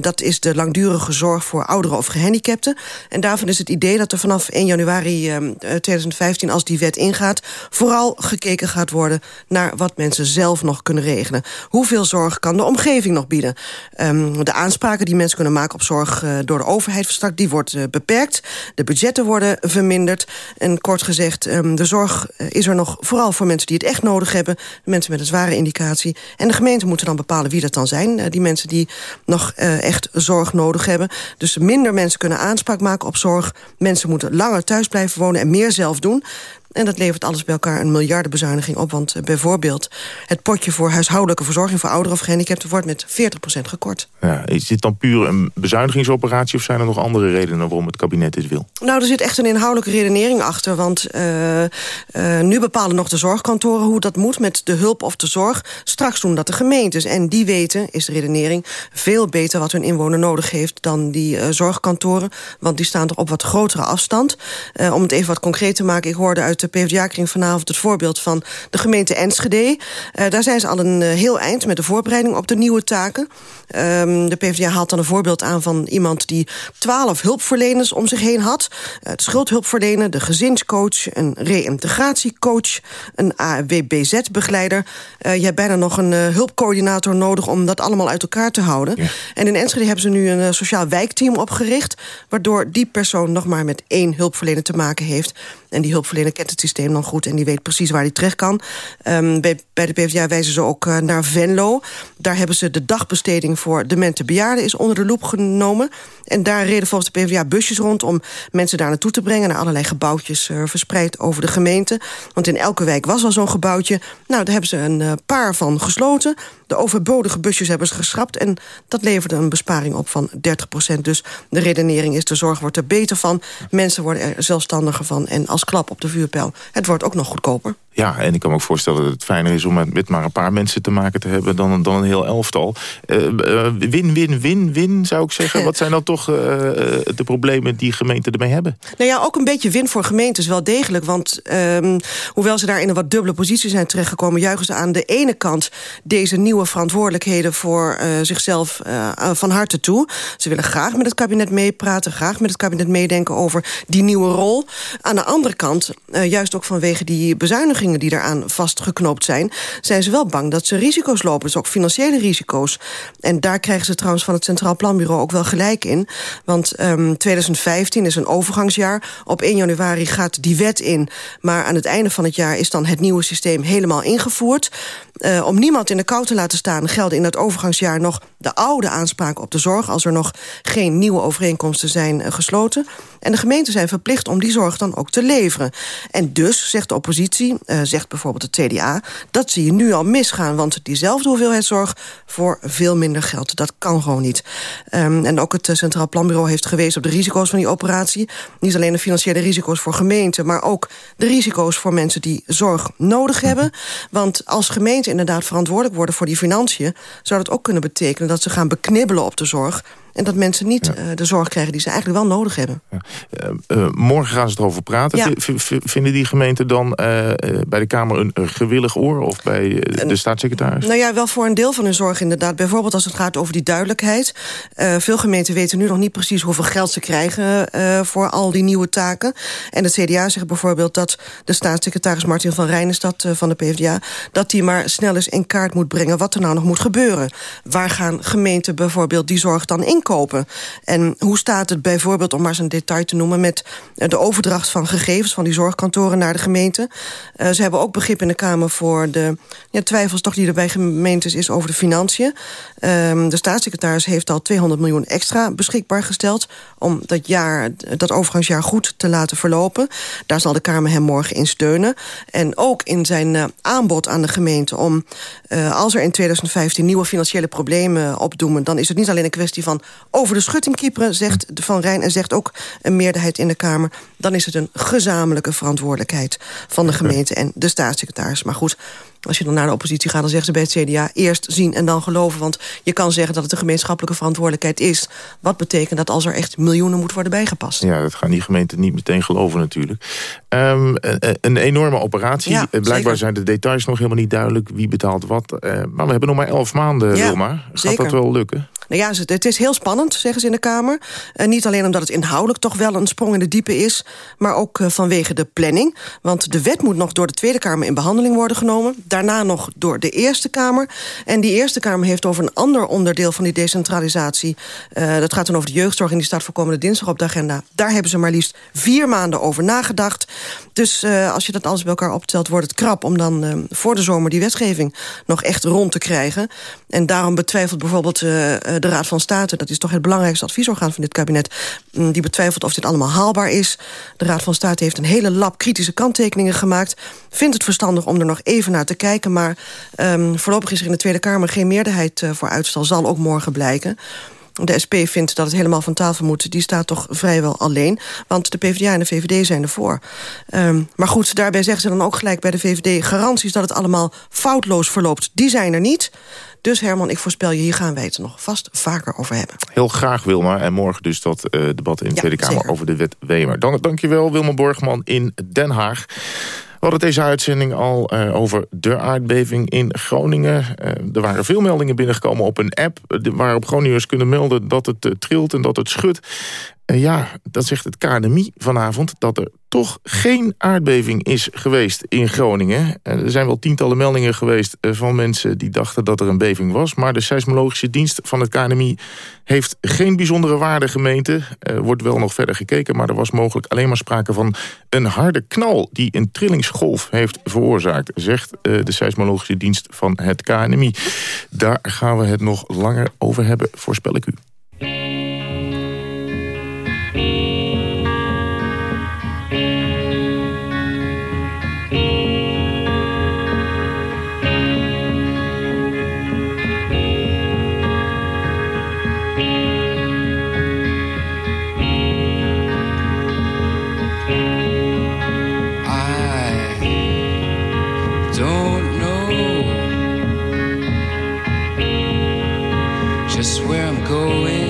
dat is de langdurige zorg voor ouderen of gehandicapten. En daarvan is het idee dat er vanaf 1 januari 2015... als die wet ingaat, vooral gekeken gaat worden... naar wat mensen zelf nog kunnen regelen. Hoeveel zorg kan de omgeving nog bieden? Um, de aanspraken die mensen kunnen maken op zorg uh, door de overheid verstrakt... die wordt uh, beperkt. De budgetten worden verminderd. En kort gezegd, um, de zorg uh, is er nog vooral voor mensen die het echt nodig hebben. Mensen met een zware indicatie. En de gemeente moeten dan bepalen wie dat dan zijn. die mensen die nog echt zorg nodig hebben. Dus minder mensen kunnen aanspraak maken op zorg. Mensen moeten langer thuis blijven wonen en meer zelf doen. En dat levert alles bij elkaar een miljardenbezuiniging op. Want uh, bijvoorbeeld het potje voor huishoudelijke verzorging... voor ouderen of gehandicapten wordt met 40% gekort. Ja, is dit dan puur een bezuinigingsoperatie... of zijn er nog andere redenen waarom het kabinet dit wil? Nou, er zit echt een inhoudelijke redenering achter. Want uh, uh, nu bepalen nog de zorgkantoren hoe dat moet... met de hulp of de zorg. Straks doen dat de gemeentes. En die weten, is de redenering, veel beter wat hun inwoner nodig heeft... dan die zorgkantoren. Want die staan er op wat grotere afstand. om het even wat concreet te maken, ik hoorde uit de PvdA-kring vanavond het voorbeeld van de gemeente Enschede. Uh, daar zijn ze al een uh, heel eind met de voorbereiding op de nieuwe taken. Um, de PvdA haalt dan een voorbeeld aan van iemand die twaalf hulpverleners om zich heen had. Uh, de schuldhulpverlener, de gezinscoach, een reïntegratiecoach, een AWBZ-begeleider. je hebt bijna nog een hulpcoördinator nodig om dat allemaal uit elkaar te houden. Ja. En in Enschede hebben ze nu een sociaal wijkteam opgericht... waardoor die persoon nog maar met één hulpverlener te maken heeft. En die hulpverlener kent het systeem dan goed... en die weet precies waar hij terecht kan. Um, bij, bij, de PvdA wijzen ze ook uh, naar Venlo. Daar hebben ze de dagbesteding voor demente bejaarden... is onder de loep genomen. En daar reden volgens de PvdA busjes rond... om mensen daar naartoe te brengen... naar allerlei gebouwtjes uh, verspreid over de gemeente. Want in elke wijk was al zo'n gebouwtje. Nou, daar hebben ze een uh, paar van gesloten. De overbodige busjes hebben ze geschrapt... en dat leverde een besparing op van 30 procent. Dus de redenering is, de zorg wordt er beter van. Mensen worden er zelfstandiger van. En als klap op de vuurpijl, het wordt ook nog goedkoper. Ja, en ik kan me ook voorstellen dat het fijner is om met, maar een paar mensen te maken te hebben dan, dan een heel elftal. Win, uh, win, win, win zou ik zeggen. Wat zijn dan toch uh, de problemen die gemeenten ermee hebben? Nou ja, ook een beetje win voor gemeentes wel degelijk. Want um, hoewel ze daar in een wat dubbele positie zijn terechtgekomen... juichen ze aan de ene kant deze nieuwe verantwoordelijkheden voor zichzelf van harte toe. Ze willen graag met het kabinet meepraten, graag met het kabinet meedenken over die nieuwe rol. Aan de andere kant, juist ook vanwege die bezuinigingen die daaraan vastgeknoopt zijn... zijn ze wel bang dat ze risico's lopen, dus ook financiële risico's. En daar krijgen ze trouwens van het Centraal Planbureau ook wel gelijk in. Want um, 2015 is een overgangsjaar. Op 1 januari gaat die wet in. Maar aan het einde van het jaar is dan het nieuwe systeem helemaal ingevoerd. Uh, om niemand in de kou te laten staan... gelden in dat overgangsjaar nog de oude aanspraken op de zorg... als er nog geen nieuwe overeenkomsten zijn uh, gesloten. En de gemeenten zijn verplicht om die zorg dan ook te leveren. En dus, zegt de oppositie, uh, zegt bijvoorbeeld het CDA... dat zie je nu al misgaan, want diezelfde hoeveelheid zorg... voor veel minder geld, dat kan gewoon niet. Um, en ook het Centraal Planbureau heeft gewezen op de risico's van die operatie. Niet alleen de financiële risico's voor gemeenten... maar ook de risico's voor mensen die zorg nodig hebben. Want als gemeenten inderdaad verantwoordelijk worden voor die financiën... zou dat ook kunnen betekenen dat ze gaan beknibbelen op de zorg... En dat mensen niet ja. uh, de zorg krijgen die ze eigenlijk wel nodig hebben. Ja. Uh, uh, morgen gaan ze erover praten. Ja. vinden die gemeenten dan bij de Kamer een, een, gewillig oor? Of bij de staatssecretaris? Nou ja, wel voor een deel van hun zorg inderdaad. Bijvoorbeeld als het gaat over die duidelijkheid. veel gemeenten weten nu nog niet precies hoeveel geld ze krijgen... voor al die nieuwe taken. En het CDA zegt bijvoorbeeld dat de staatssecretaris Martin van Rijnestad van de PvdA... dat die maar snel eens in kaart moet brengen wat er nou nog moet gebeuren. Waar gaan gemeenten bijvoorbeeld die zorg dan in inkopen. En hoe staat het bijvoorbeeld, om maar eens een detail te noemen... met eh, de overdracht van gegevens van die zorgkantoren naar de gemeente. Uh, ze hebben ook begrip in de Kamer voor de ja, twijfels toch die er bij gemeentes is over de financiën. Um, de staatssecretaris heeft al 200 miljoen extra beschikbaar gesteld... om dat, jaar, dat overgangsjaar goed te laten verlopen. Daar zal de Kamer hem morgen in steunen. En ook in zijn uh, aanbod aan de gemeente om... Uh, als er in 2015 nieuwe financiële problemen opdoemen... dan is het niet alleen een kwestie van over de schutting kieperen, zegt Van Rijn... en zegt ook een meerderheid in de Kamer... dan is het een gezamenlijke verantwoordelijkheid van de gemeente en de staatssecretaris. Maar goed, als je dan naar de oppositie gaat, dan zeggen ze bij het CDA... eerst zien en dan geloven. Want je kan zeggen dat het een gemeenschappelijke verantwoordelijkheid is. Wat betekent dat als er echt miljoenen moet worden bijgepast? Ja, dat gaan die gemeenten niet meteen geloven natuurlijk. Um, een, enorme operatie. Ja, Blijkbaar zijn de details nog helemaal niet duidelijk. Wie betaalt wat. Uh, maar we hebben nog maar elf maanden, ja, Wilma. Gaat zeker. dat wel lukken? Nou ja, het is heel spannend, zeggen ze in de Kamer. Uh, niet alleen omdat het inhoudelijk toch wel een sprong in de diepe is... maar ook uh, vanwege de planning. Want de wet moet nog door de Tweede Kamer in behandeling worden genomen. Daarna nog door de Eerste Kamer. En die Eerste Kamer heeft over een ander onderdeel van die decentralisatie... Uh, dat gaat dan over de jeugdzorg en die staat voor komende dinsdag op de agenda. Daar hebben ze maar liefst vier maanden over nagedacht. Dus als je dat alles bij elkaar optelt, wordt het krap... om dan voor de zomer die wetgeving nog echt rond te krijgen. En daarom betwijfelt bijvoorbeeld de Raad van State... dat is toch het belangrijkste adviesorgaan van dit kabinet... Mm, die betwijfelt of dit allemaal haalbaar is. De Raad van State heeft een hele lab kritische kanttekeningen gemaakt. Vindt het verstandig om er nog even naar te kijken... maar um, voorlopig is er in de Tweede Kamer geen meerderheid uh, voor uitstel. Zal ook morgen blijken. De SP vindt dat het helemaal van tafel moet. Die staat toch vrijwel alleen. Want de PvdA en de VVD zijn ervoor. Um, maar goed, daarbij zeggen ze dan ook gelijk bij de VVD... garanties dat het allemaal foutloos verloopt, die zijn er niet. Dus Herman, ik voorspel je, hier gaan wij het nog vast vaker over hebben. Heel graag Wilma. En morgen dus dat uh, debat in de Tweede Kamer over de wet Wemer. Dan, dankjewel Wilma Borgman in Den Haag. We hadden deze uitzending al uh, over de aardbeving in Groningen. Uh, er waren veel meldingen binnengekomen op een app... waarop Groningers kunnen melden dat het trilt en dat het schudt. Ja, dat zegt het KNMI vanavond... dat er toch geen aardbeving is geweest in Groningen. Er zijn wel tientallen meldingen geweest eh, van mensen die dachten dat er een beving was. Maar de seismologische dienst van het KNMI heeft geen bijzondere waarde gemeente. Er wordt wel nog verder gekeken, maar er was mogelijk alleen maar sprake van een harde knal die een trillingsgolf heeft veroorzaakt, zegt eh, de seismologische dienst van het KNMI. Daar gaan we het nog langer over hebben, voorspel ik u. going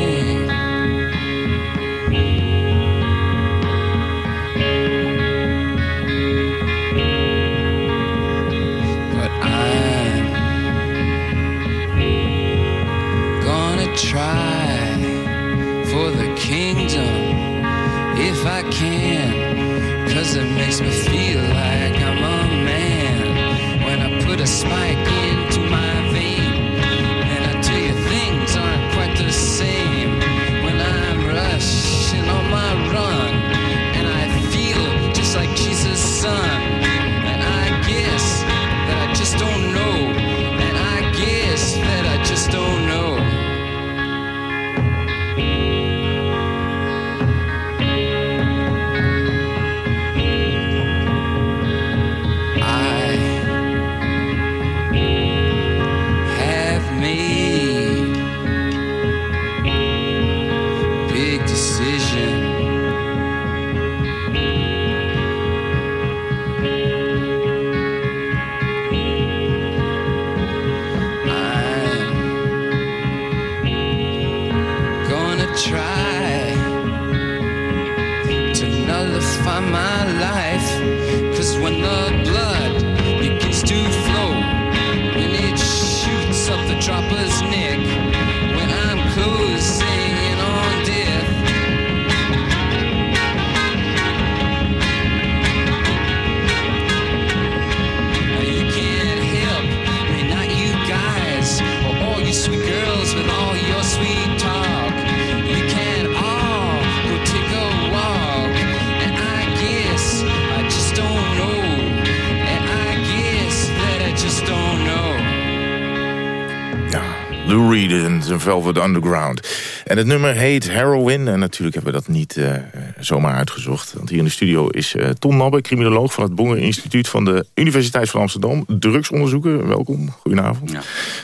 Lou Reed en zijn Velvet Underground. En het nummer heet Heroin. En natuurlijk hebben we dat niet uh, zomaar uitgezocht. Want hier in de studio is uh, Ton Nabbe, criminoloog van het Bonger Instituut van de Universiteit van Amsterdam. Drugsonderzoeker, welkom. Goedenavond. Ja.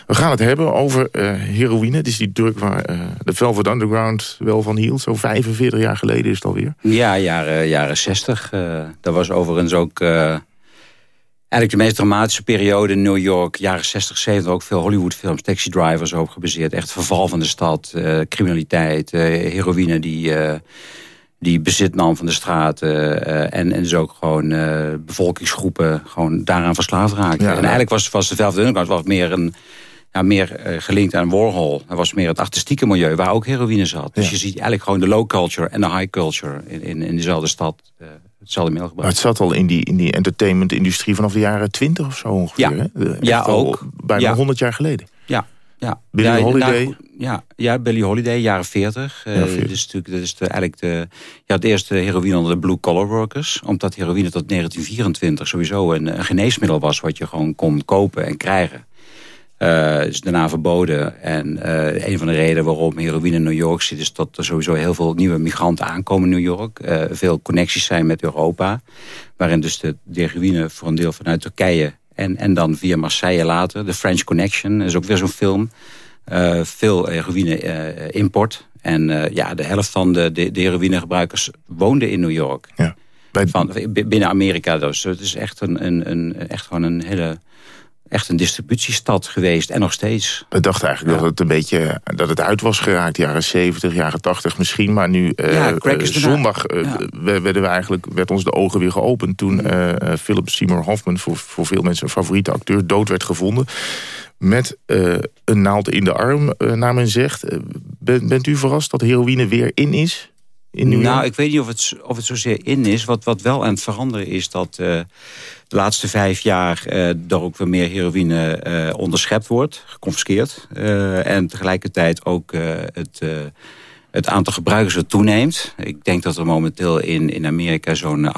We gaan het hebben over uh, heroïne. Het is die drug waar de Velvet Underground wel van hield. Zo 45 jaar geleden is het alweer. Ja, jaren, jaren 60. dat was overigens ook Eigenlijk de meest dramatische periode in New York, jaren 60, 70, ook veel Hollywoodfilms, Taxi Drivers op gebaseerd. Echt verval van de stad, uh, criminaliteit, uh, heroïne die, uh, die bezit nam van de straten. en, en dus ook gewoon bevolkingsgroepen gewoon daaraan verslaafd raakten. en eigenlijk was, was de Velvet Underground was meer een ja, meer gelinkt aan Warhol. Dat was meer het artistieke milieu waar ook heroïne zat. Dus je ziet eigenlijk gewoon de low culture en de high culture in, in, in dezelfde stad hetzelfde Maar het zat al in die, in die entertainment-industrie vanaf de jaren twintig of zo ongeveer. Ja, hè? ja ook. Bijna honderd jaar geleden. Ja, ja. Billy ja, Holiday. Nou, ja, ja, Billy Holiday, jaren 40. Uh, dus natuurlijk, dat is de, eigenlijk de, ja, het eerste heroïne onder de blue collar workers. Omdat heroïne tot 1924 sowieso een, een geneesmiddel was... wat je gewoon kon kopen en krijgen. Uh, is daarna verboden. En uh, een van de redenen waarom heroïne in New York zit... is dat er sowieso heel veel nieuwe migranten aankomen in New York. Uh, veel connecties zijn met Europa. Waarin dus de, de heroïne voor een deel vanuit Turkije... En, en dan via Marseille later, de French Connection. is ook weer zo'n film. veel heroïne-import. en ja, de helft van de, de, de heroïnegebruikers woonde in New York. Ja. Bij... Van, binnen Amerika dus. Het is echt, een, een, een, echt gewoon een hele echt een distributiestad geweest. En nog steeds. We dachten eigenlijk dat het een beetje dat het uit was geraakt. Jaren 70, jaren 80 misschien. Maar nu uh, zondag uh, werden we eigenlijk, werd ons de ogen weer geopend. Toen uh, Philip Seymour Hoffman, voor, voor veel mensen een favoriete acteur, dood werd gevonden. Met een naald in de arm, naar men zegt. bent u verrast dat heroïne weer in is? Nou, ik weet niet of het, of het zozeer in is. Wat, wat wel aan het veranderen is dat uh, de laatste vijf jaar... Uh, er ook weer meer heroïne uh, onderschept wordt, geconfiskeerd. en tegelijkertijd ook het, het aantal gebruikers weer toeneemt. Ik denk dat er momenteel in, in Amerika zo'n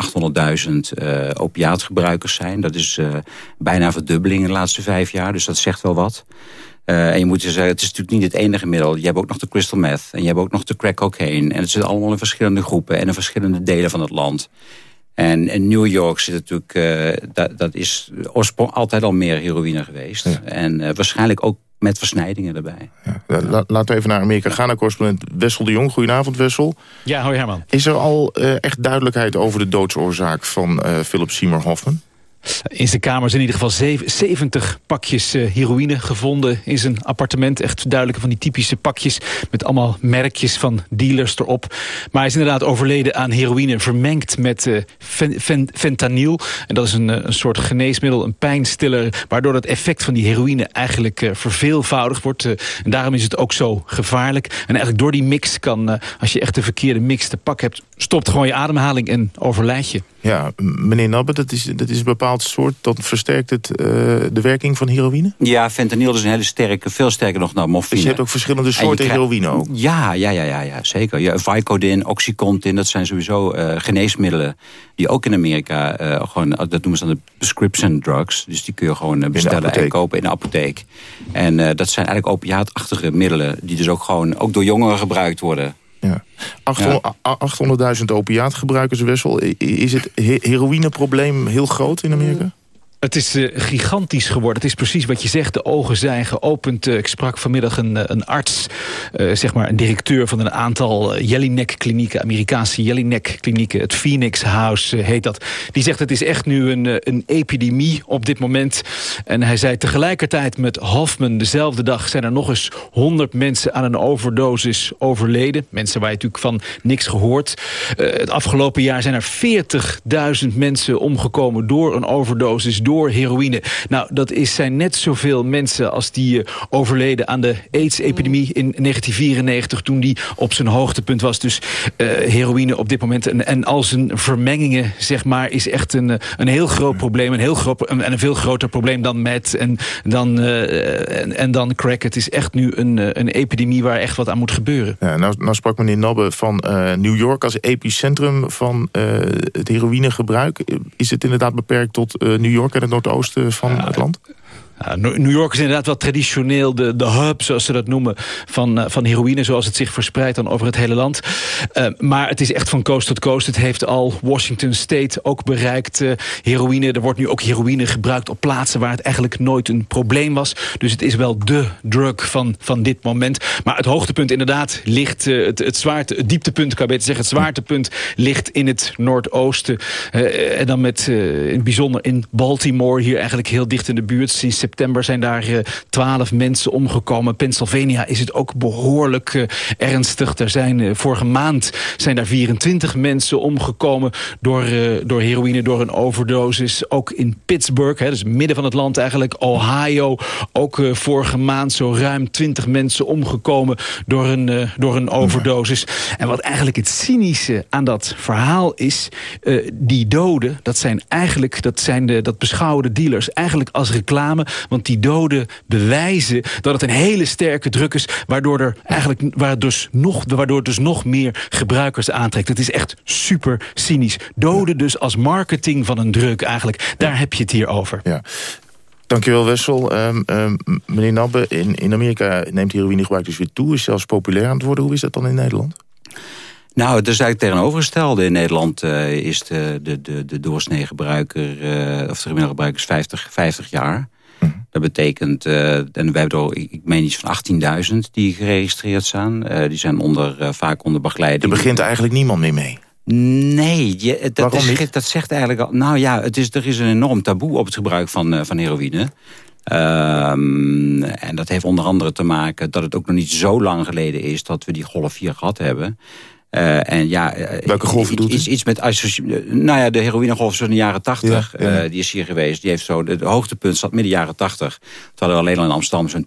800.000 opiaatgebruikers zijn. Dat is bijna een verdubbeling in de laatste vijf jaar. Dus dat zegt wel wat. Uh, en je moet zeggen, het is natuurlijk niet het enige middel. Je hebt ook nog de crystal meth en je hebt ook nog de crack cocaine. En het zit allemaal in verschillende groepen en in verschillende delen van het land. En in New York zit natuurlijk, uh, dat, dat is altijd al meer heroïne geweest. En uh, waarschijnlijk ook met versnijdingen erbij. Ja, laten we even naar Amerika gaan. Naar correspondent Wessel de Jong. Goedenavond, Wessel. Ja, hoi Herman. Is er al echt duidelijkheid over de doodsoorzaak van Philip Seymour Hoffman? In zijn kamer zijn in ieder geval 70 pakjes uh, heroïne gevonden in zijn appartement. Echt duidelijke van die typische pakjes met allemaal merkjes van dealers erop. Maar hij is inderdaad overleden aan heroïne vermengd met uh, fentanyl. En dat is een, uh, een soort geneesmiddel, een pijnstiller... waardoor het effect van die heroïne eigenlijk verveelvoudigd wordt. en daarom is het ook zo gevaarlijk. En eigenlijk door die mix kan, als je echt de verkeerde mix te pak hebt... stopt gewoon je ademhaling en overlijd je. Ja, meneer Nabbe, dat is, dat is een bepaald soort... dat versterkt het uh, de werking van heroïne? Ja, fentanyl is een hele sterke, veel sterker nog dan morfine. Dus je hebt ook verschillende soorten heroïne ook? Ja, ja, ja, ja, ja zeker. Ja, Vicodin, Oxycontin, dat zijn sowieso uh, geneesmiddelen... die ook in Amerika, uh, gewoon, dat noemen ze dan de prescription drugs. Dus die kun je gewoon bestellen en kopen in de apotheek. En dat zijn eigenlijk opiaatachtige middelen... die dus ook gewoon ook door jongeren gebruikt worden... Ja. 800.000 opiaatgebruikers, Wessel. Is het heroïneprobleem heel groot in Amerika? Het is uh, gigantisch geworden. Het is precies wat je zegt. De ogen zijn geopend. Uh, ik sprak vanmiddag een, eh, een arts, zeg maar een directeur van een aantal Jelinek-klinieken, Amerikaanse Jelinek-klinieken. Het Phoenix House heet dat. Die zegt het is echt nu een, een epidemie op dit moment. En hij zei tegelijkertijd met Hoffman dezelfde dag zijn er nog eens 100 mensen aan een overdosis overleden. Mensen waar je natuurlijk van niks gehoord. het afgelopen jaar zijn er 40.000 mensen omgekomen door een overdosis door heroïne. Nou, dat is, zijn net zoveel mensen als die uh, overleden aan de AIDS-epidemie in 1994... toen die op zijn hoogtepunt was. Dus uh, heroïne op dit moment en, en al zijn vermengingen, zeg maar... is echt een, een heel groot probleem. Een heel groot, en een veel groter probleem dan met en dan, uh, en, en, dan crack. Het is echt nu een, een epidemie waar echt wat aan moet gebeuren. Ja, nou, nou sprak meneer Nabbe van New York als epicentrum van het heroïnegebruik. Is het inderdaad beperkt tot New York? Het noordoosten van het land? New York is inderdaad wel traditioneel de, de hub, zoals ze dat noemen, van, uh, van heroïne, zoals het zich verspreidt dan over het hele land. Uh, maar het is echt van coast tot coast. Het heeft al Washington State ook bereikt. Heroïne, er wordt nu ook heroïne gebruikt op plaatsen waar het eigenlijk nooit een probleem was. Dus het is wel de drug van, van dit moment. Maar het hoogtepunt inderdaad ligt, het, het, zwaarte, het dieptepunt, kan beter zeggen, het zwaartepunt ligt in het noordoosten. en dan met in bijzonder in Baltimore, hier eigenlijk heel dicht in de buurt, sinds september zijn daar eh, twaalf mensen omgekomen. Pennsylvania is het ook behoorlijk uh, ernstig. Er zijn, uh, vorige maand zijn daar 24 mensen omgekomen door, door heroïne, door een overdosis. Ook in Pittsburgh, hè, dus midden van het land eigenlijk, Ohio. Ook vorige maand zo ruim 20 mensen omgekomen door een, door een overdosis. En wat eigenlijk het cynische aan dat verhaal is... die doden, dat zijn eigenlijk dat, zijn de, dat beschouwen de dealers eigenlijk als reclame want die doden bewijzen dat het een hele sterke druk is... waardoor, er eigenlijk, waar dus nog, waardoor het dus nog meer gebruikers aantrekt. Het is echt super cynisch. Doden dus als marketing van een druk eigenlijk. Daar heb je het hier over. Ja. Dankjewel Wessel. Um, um, meneer Nabbe, in, in Amerika neemt heroïnegebruik dus weer toe. Is zelfs populair aan het worden. Hoe is dat dan in Nederland? Nou, het is eigenlijk tegenovergestelde. In Nederland uh, is de, de, de, de doorsnee gebruiker, uh, of de gemiddelde gebruiker 50, 50 jaar. Dat betekent, uh, en we hebben er, ik meen iets van 18.000 die geregistreerd zijn. Uh, die zijn onder, uh, vaak onder begeleiding. Er begint eigenlijk niemand meer mee? Nee, je, dat, is, dat zegt eigenlijk al... Nou ja, het is, er is een enorm taboe op het gebruik van, van heroïne. Um, en dat heeft onder andere te maken dat het ook nog niet zo lang geleden is... dat we die golf 4 gehad hebben. Uh, en ja, Welke golf doet iets, iets met Nou ja, de heroïnegolf is in de jaren tachtig. Ja, ja. uh, die is hier geweest. Die heeft zo, de hoogtepunt zat midden jaren tachtig. Toen hadden we alleen al in Amsterdam zo'n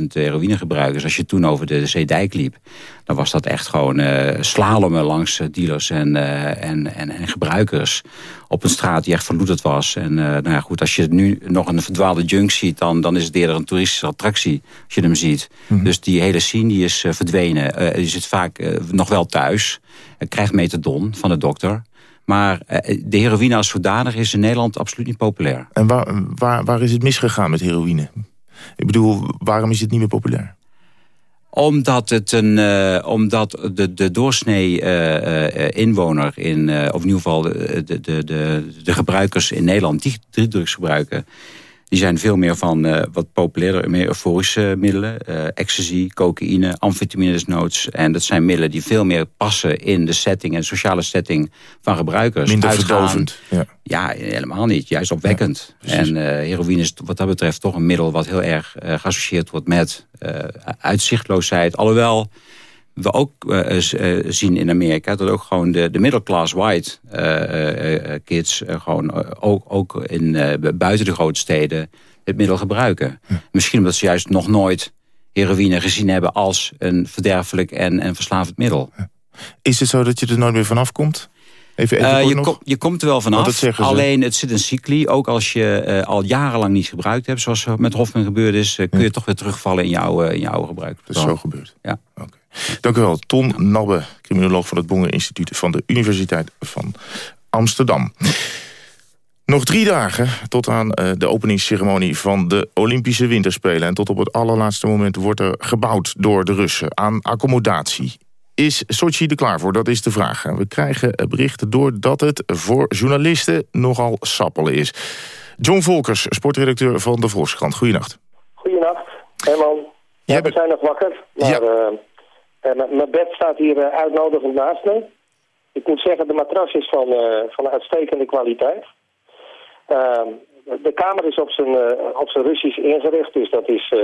10.000 heroïnegebruikers. Als je toen over de Zeedijk liep, dan was dat echt gewoon uh, slalommen langs dealers en, en, en, en gebruikers op een straat die echt verloederd was. En nou ja, goed, als je nu nog een verdwaalde junk ziet... dan, dan is het eerder een toeristische attractie als je hem ziet. Mm -hmm. Dus die hele scene die is verdwenen. Die zit vaak nog wel thuis. krijgt metadon van de dokter. Maar de heroïne als zodanig is in Nederland absoluut niet populair. En waar, waar, waar is het misgegaan met heroïne? Ik bedoel, waarom is het niet meer populair? Omdat, het een, uh, omdat de, de doorsnee uh, uh, inwoner, in, of in ieder geval de, de, de, de gebruikers in Nederland die drugs gebruiken, die zijn veel meer van uh, wat populairder, meer euforische middelen. Uh, ecstasy, cocaïne, amfetamine notes. En dat zijn middelen die veel meer passen in de setting en sociale setting van gebruikers. Minder verdovend. Ja. ja. helemaal niet. Juist opwekkend. Ja, en uh, heroïne is wat dat betreft toch een middel wat heel erg geassocieerd wordt met uitzichtloosheid. Alhoewel we ook uh, uh, zien in Amerika dat ook gewoon de, de middelclass white uh, kids gewoon ook, ook in, buiten de grote steden het middel gebruiken. Ja. Misschien omdat ze juist nog nooit heroïne gezien hebben als een verderfelijk en, en verslavend middel. Ja. Is het zo dat je er nooit meer vanaf komt? Even, even je, kom, je, komt er wel vanaf, alleen het zit een cycli. Ook als je al jarenlang niet gebruikt hebt, zoals met Hofman gebeurd is... kun je toch weer terugvallen in jouw, in jouw gebruik. Dat is zo gebeurd? Ja. Okay. Dank u wel. Ton Nabbe, criminoloog van het Bonger Instituut van de Universiteit van Amsterdam. Nog drie dagen tot aan uh, de openingsceremonie van de Olympische Winterspelen. En tot op het allerlaatste moment wordt er gebouwd door de Russen aan accommodatie. Is Sochi er klaar voor? Dat is de vraag. En we krijgen berichten doordat het voor journalisten nogal sappelen is. John Volkers, sportredacteur van de Volkskrant. Goedenacht. Goedenacht, Herman. Ja, we zijn nog wakker, maar... Ja. Uh... Uh, mijn bed staat hier uh, uitnodigend naast me. Ik moet zeggen, de matras is van, uh, van uitstekende kwaliteit. Ehm, de kamer is op zijn, op zijn Russisch ingericht, dus dat is,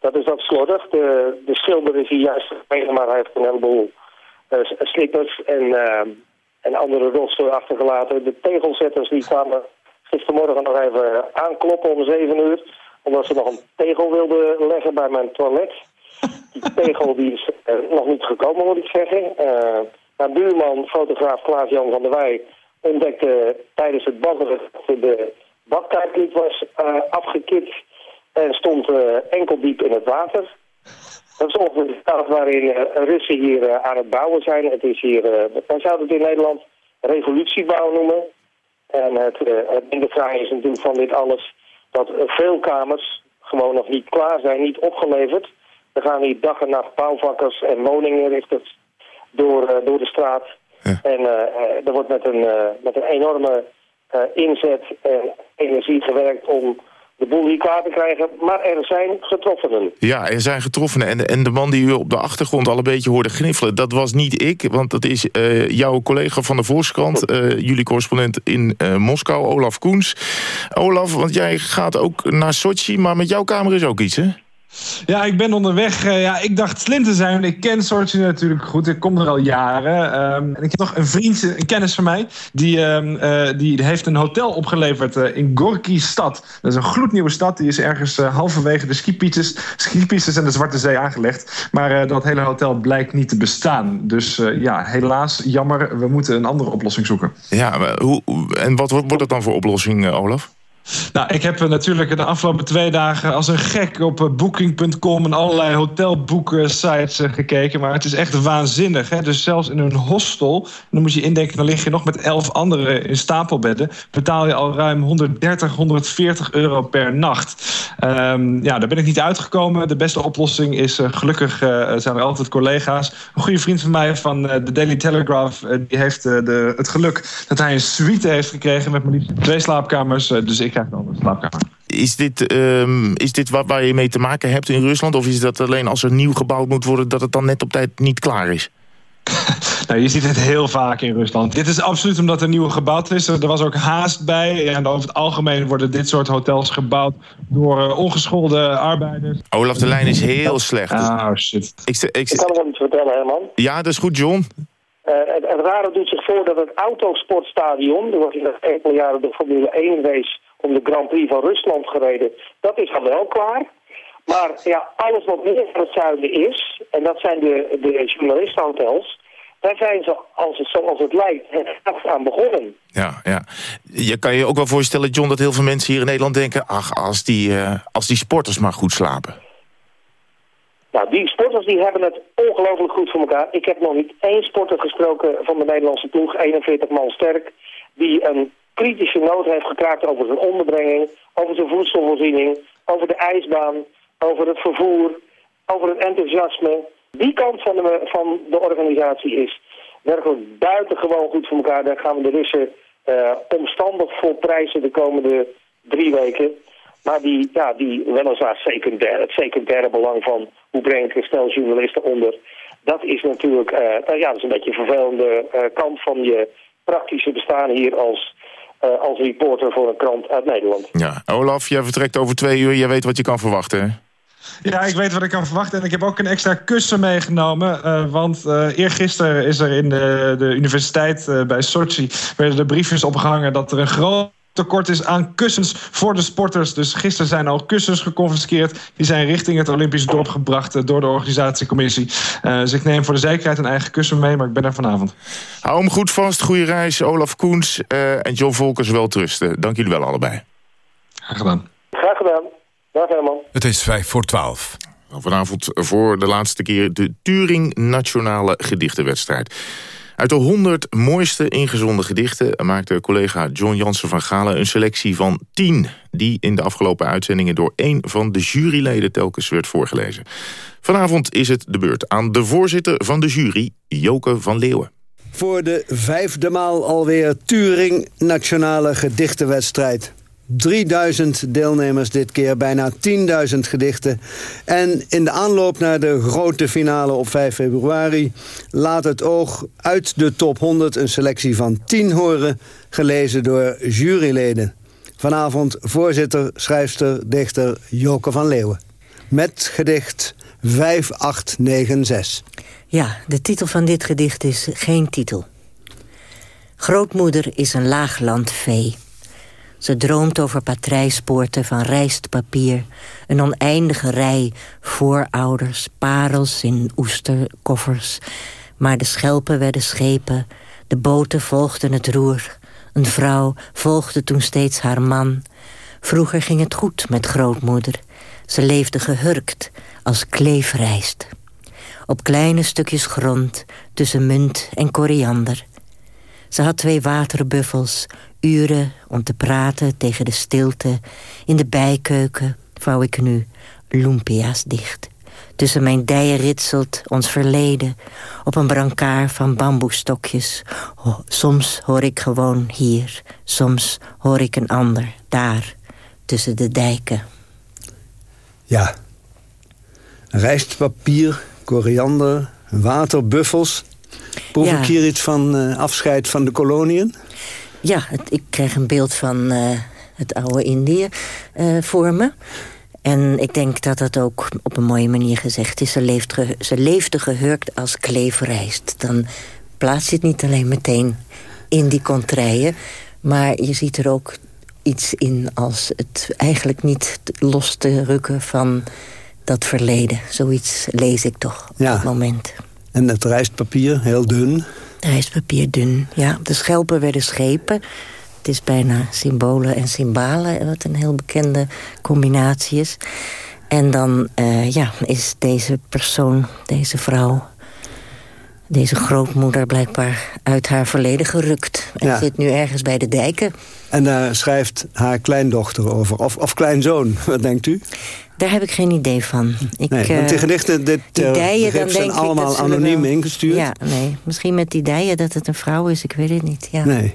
dat is wat slordig. De, de schilder is hier juist gegeven, maar hij heeft een heleboel slippers en, ehm, en andere rotsen achtergelaten. De tegelzetters die kwamen gistermorgen nog even aankloppen om 7 uur, omdat ze nog een tegel wilden leggen bij mijn toilet. Die tegel die is uh, nog niet gekomen, moet ik zeggen. Uh, mijn buurman, fotograaf Klaas-Jan van der Wij, ontdekte tijdens het baggeren dat de badkuiplied was uh, afgekipt en stond enkel diep in het water. Dat is ongeveer de staat waarin Russen hier aan het bouwen zijn. Het is hier, wij zouden het in Nederland revolutiebouw noemen. En het, het in de vraag is natuurlijk van dit alles dat veel kamers gewoon nog niet klaar zijn, niet opgeleverd. Er gaan hier dag en nacht bouwvakkers en woninginrichters door, door de straat. En er wordt met een, met een enorme inzet en energie gewerkt om de boel hier klaar te krijgen. Maar er zijn getroffenen. Ja, er zijn getroffenen. En, en de man die u op de achtergrond al een beetje hoorde gniffelen... dat was niet ik, want dat is uh, jouw collega van de Volkskrant... Uh, jullie correspondent in uh, Moskou, Olaf Koens. Olaf, want jij gaat ook naar Sochi, maar met jouw kamer is ook iets, hè? Ja, ik ben onderweg. Uh, ja, ik dacht slim te zijn. Ik ken Sochi natuurlijk goed. Ik kom er al jaren. Um, en ik heb nog een vriend, een kennis van mij... die, um, uh, die heeft een hotel opgeleverd uh, in Gorky stad. Dat is een gloednieuwe stad. Die is ergens halverwege de skipistes, skipistes en de Zwarte Zee aangelegd. Maar dat hele hotel blijkt niet te bestaan. Dus ja, helaas, jammer. We moeten een andere oplossing zoeken. Ja, hoe, en wat wordt het dan voor oplossing, Olaf? Nou, ik heb natuurlijk de afgelopen twee dagen als een gek op eh, booking.com en allerlei hotelboekensites eh, gekeken. Maar het is echt waanzinnig. Hè? Dus zelfs in een hostel, dan moet je indenken, dan lig je nog met elf anderen in stapelbedden. Betaal je al ruim 130, 140 euro per nacht. Um, ja, daar ben ik niet uitgekomen. De beste oplossing is gelukkig zijn er altijd collega's. Een goede vriend van mij van de Daily Telegraph, die heeft de, het geluk dat hij een suite heeft gekregen met maar liefst twee slaapkamers. dus ik is dit, um, is dit wat waar je mee te maken hebt in Rusland? Of is dat alleen als er nieuw gebouwd moet worden... dat het dan net op tijd niet klaar is? Nou, je ziet het heel vaak in Rusland. Dit is absoluut omdat er nieuw gebouwd is. Er was ook haast bij. En over het algemeen worden dit soort hotels gebouwd door uh, ongeschoolde arbeiders. Olaf, de lijn is heel slecht. Ah, shit. Ik, ik, ik kan wel iets vertellen, Herman. Ja, dat is goed, John. Uh, het, het, rare doet zich voor dat het autosportstadion... er wordt in de enkele jaren de Formule 1 race om de Grand Prix van Rusland gereden. Dat is al wel klaar. Maar ja, alles wat meer van het zuiden is, en dat zijn de, de journalistenhotels... daar zijn ze, als het, zoals het lijkt, het aan begonnen. Ja, ja. Je kan je ook wel voorstellen, John, dat heel veel mensen hier in Nederland denken... ach, als die, uh, als die sporters maar goed slapen. Nou, die sporters die hebben het ongelooflijk goed voor elkaar. Ik heb nog niet één sporter gesproken van de Nederlandse ploeg, 41 man sterk... die een kritische noot heeft gekraakt over zijn onderbrenging, over zijn voedselvoorziening, over de ijsbaan, over het vervoer, over het enthousiasme. Die kant van de, van de organisatie is werkelijk buitengewoon goed voor elkaar. Daar gaan we de Russen uh, omstandig vol prijzen de komende drie weken. Maar die, ja, die weliswaar secundair, het secundaire belang van hoe breng ik snel journalisten onder... dat is natuurlijk uh, ja, dat is een beetje een vervelende uh, kant van je praktische bestaan hier als uh, als reporter voor een krant uit Nederland. Ja, Olaf, jij vertrekt over twee uur. Jij weet wat je kan verwachten, hè? Ja, ik weet wat ik kan verwachten. En ik heb ook een extra kussen meegenomen. Uh, want uh, eergisteren is er in de, de universiteit uh, bij Sochi... werden er briefjes opgehangen dat er een groot tekort is aan kussens voor de sporters. Dus gisteren zijn al kussens geconfiskeerd. Die zijn richting het Olympisch dorp gebracht eh, door de organisatiecommissie. Uh, dus ik neem voor de zekerheid een eigen kussen mee, maar ik ben er vanavond. Hou hem goed vast. Goede reis. Olaf Koens uh, en John Volkers wel trusten. Dank jullie wel allebei. Graag gedaan. Graag gedaan. Dag Herman. Het is vijf voor twaalf. Vanavond voor de laatste keer de Turing Nationale Gedichtenwedstrijd. Uit de 100 mooiste ingezonden gedichten maakte collega John Jansen van Galen een selectie van 10... die in de afgelopen uitzendingen door één van de juryleden telkens werd voorgelezen. Vanavond is het de beurt aan de voorzitter van de jury, Joke van Leeuwen. Voor de vijfde maal alweer Turing Nationale Gedichtenwedstrijd. 3000 deelnemers dit keer, bijna 10.000 gedichten. En in de aanloop naar de grote finale op 5 februari... laat het oog uit de top 100 een selectie van 10 horen... gelezen door juryleden. Vanavond voorzitter, schrijfster, dichter Joke van Leeuwen. Met gedicht 5896. Ja, de titel van dit gedicht is geen titel. Grootmoeder is een laaglandvee... Ze droomt over patrijspoorten van rijstpapier... een oneindige rij voorouders, parels in oesterkoffers. Maar de schelpen werden schepen, de boten volgden het roer. Een vrouw volgde toen steeds haar man. Vroeger ging het goed met grootmoeder. Ze leefde gehurkt als kleefrijst. Op kleine stukjes grond tussen munt en koriander. Ze had twee waterbuffels, uren om te praten tegen de stilte. In de bijkeuken vouw ik nu lumpia's dicht. Tussen mijn dijen ritselt ons verleden op een brancard van bamboestokjes. soms hoor ik gewoon hier, soms hoor ik een ander daar, tussen de dijken. Ja. Rijstpapier, koriander, waterbuffels. Proef ik hier iets van uh, afscheid van de koloniën? Ja, het, ik krijg een beeld van uh, het oude Indië uh, voor me. En ik denk dat dat ook op een mooie manier gezegd is. Ze, leeft ge, ze leefde gehurkt als kleefrijst. Dan plaats je het niet alleen meteen in die contraien... maar je ziet er ook iets in als het eigenlijk niet los te rukken van dat verleden. Zoiets lees ik toch op het moment. En het rijstpapier, heel dun. Rijstpapier dun, ja. De schelpen werden schepen. Het is bijna symbolen en symbalen, wat een heel bekende combinatie is. En dan uh, ja, is deze persoon, deze vrouw... deze grootmoeder blijkbaar uit haar verleden gerukt. En zit nu ergens bij de dijken. En daar schrijft haar kleindochter over. Of, of kleinzoon, wat denkt u? Daar heb ik geen idee van. Ik, nee, want die gedichten dit, dijen, dan zijn allemaal anoniem ingestuurd. Ja, nee. Misschien met die dijen dat het een vrouw is, ik weet het niet. Ja. Nee.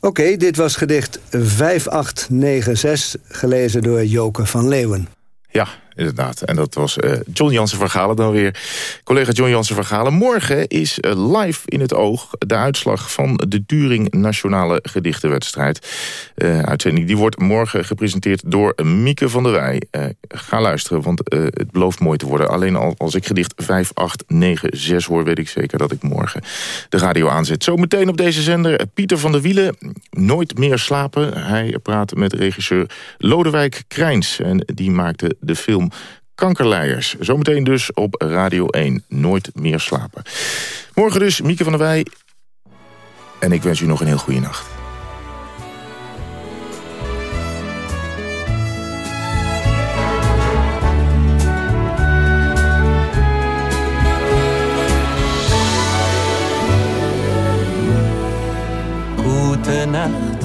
Oké, dit was gedicht 5896, gelezen door Joke van Leeuwen. Ja, inderdaad. En dat was uh, John Jansen Vergalen dan weer. Collega John Jansen Vergalen. Morgen is uh, live in het oog de uitslag van de Turing Nationale Gedichtenwedstrijd. Uh, uitzending die wordt morgen gepresenteerd door Mieke van der Wij. ga luisteren, want het belooft mooi te worden. Alleen al als ik gedicht 5896 hoor, weet ik zeker dat ik morgen de radio aanzet. Zometeen op deze zender Pieter van der Wielen. Nooit meer slapen. Hij praat met regisseur Lodewijk Krijns. En die maakte de film Kankerleiers. Zometeen dus op Radio 1. Nooit meer slapen. Morgen dus Mieke van der Wij. En ik wens u nog een heel goede nacht. Gute Nacht.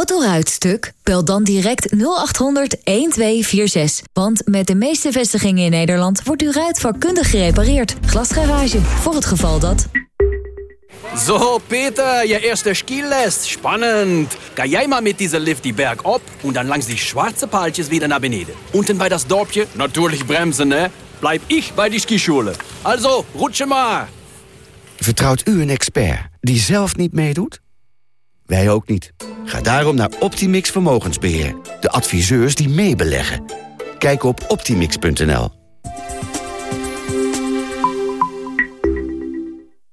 Autoruitstuk? Bel dan direct 0800 1246. Want met de meeste vestigingen in Nederland wordt uw ruit vakkundig gerepareerd. Glasgarage, voor het geval dat... So, Peter, je eerste Skilest. Spannend. Ga jij maar mit dieser Lift die Berg op und dann langs die schwarze Paaltjes wieder naar beneden. Unten bei das Dorpje, natürlich bremsen, ne? Bleib ich bei die Skischule. Also, rutsche maar. Vertrouwt u een expert die zelf niet meedoet? Wij ook niet. Ga daarom naar Optimix Vermogensbeheer. De adviseurs die meebeleggen. Kijk op optimix.nl.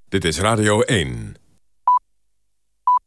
Dit is Radio 1.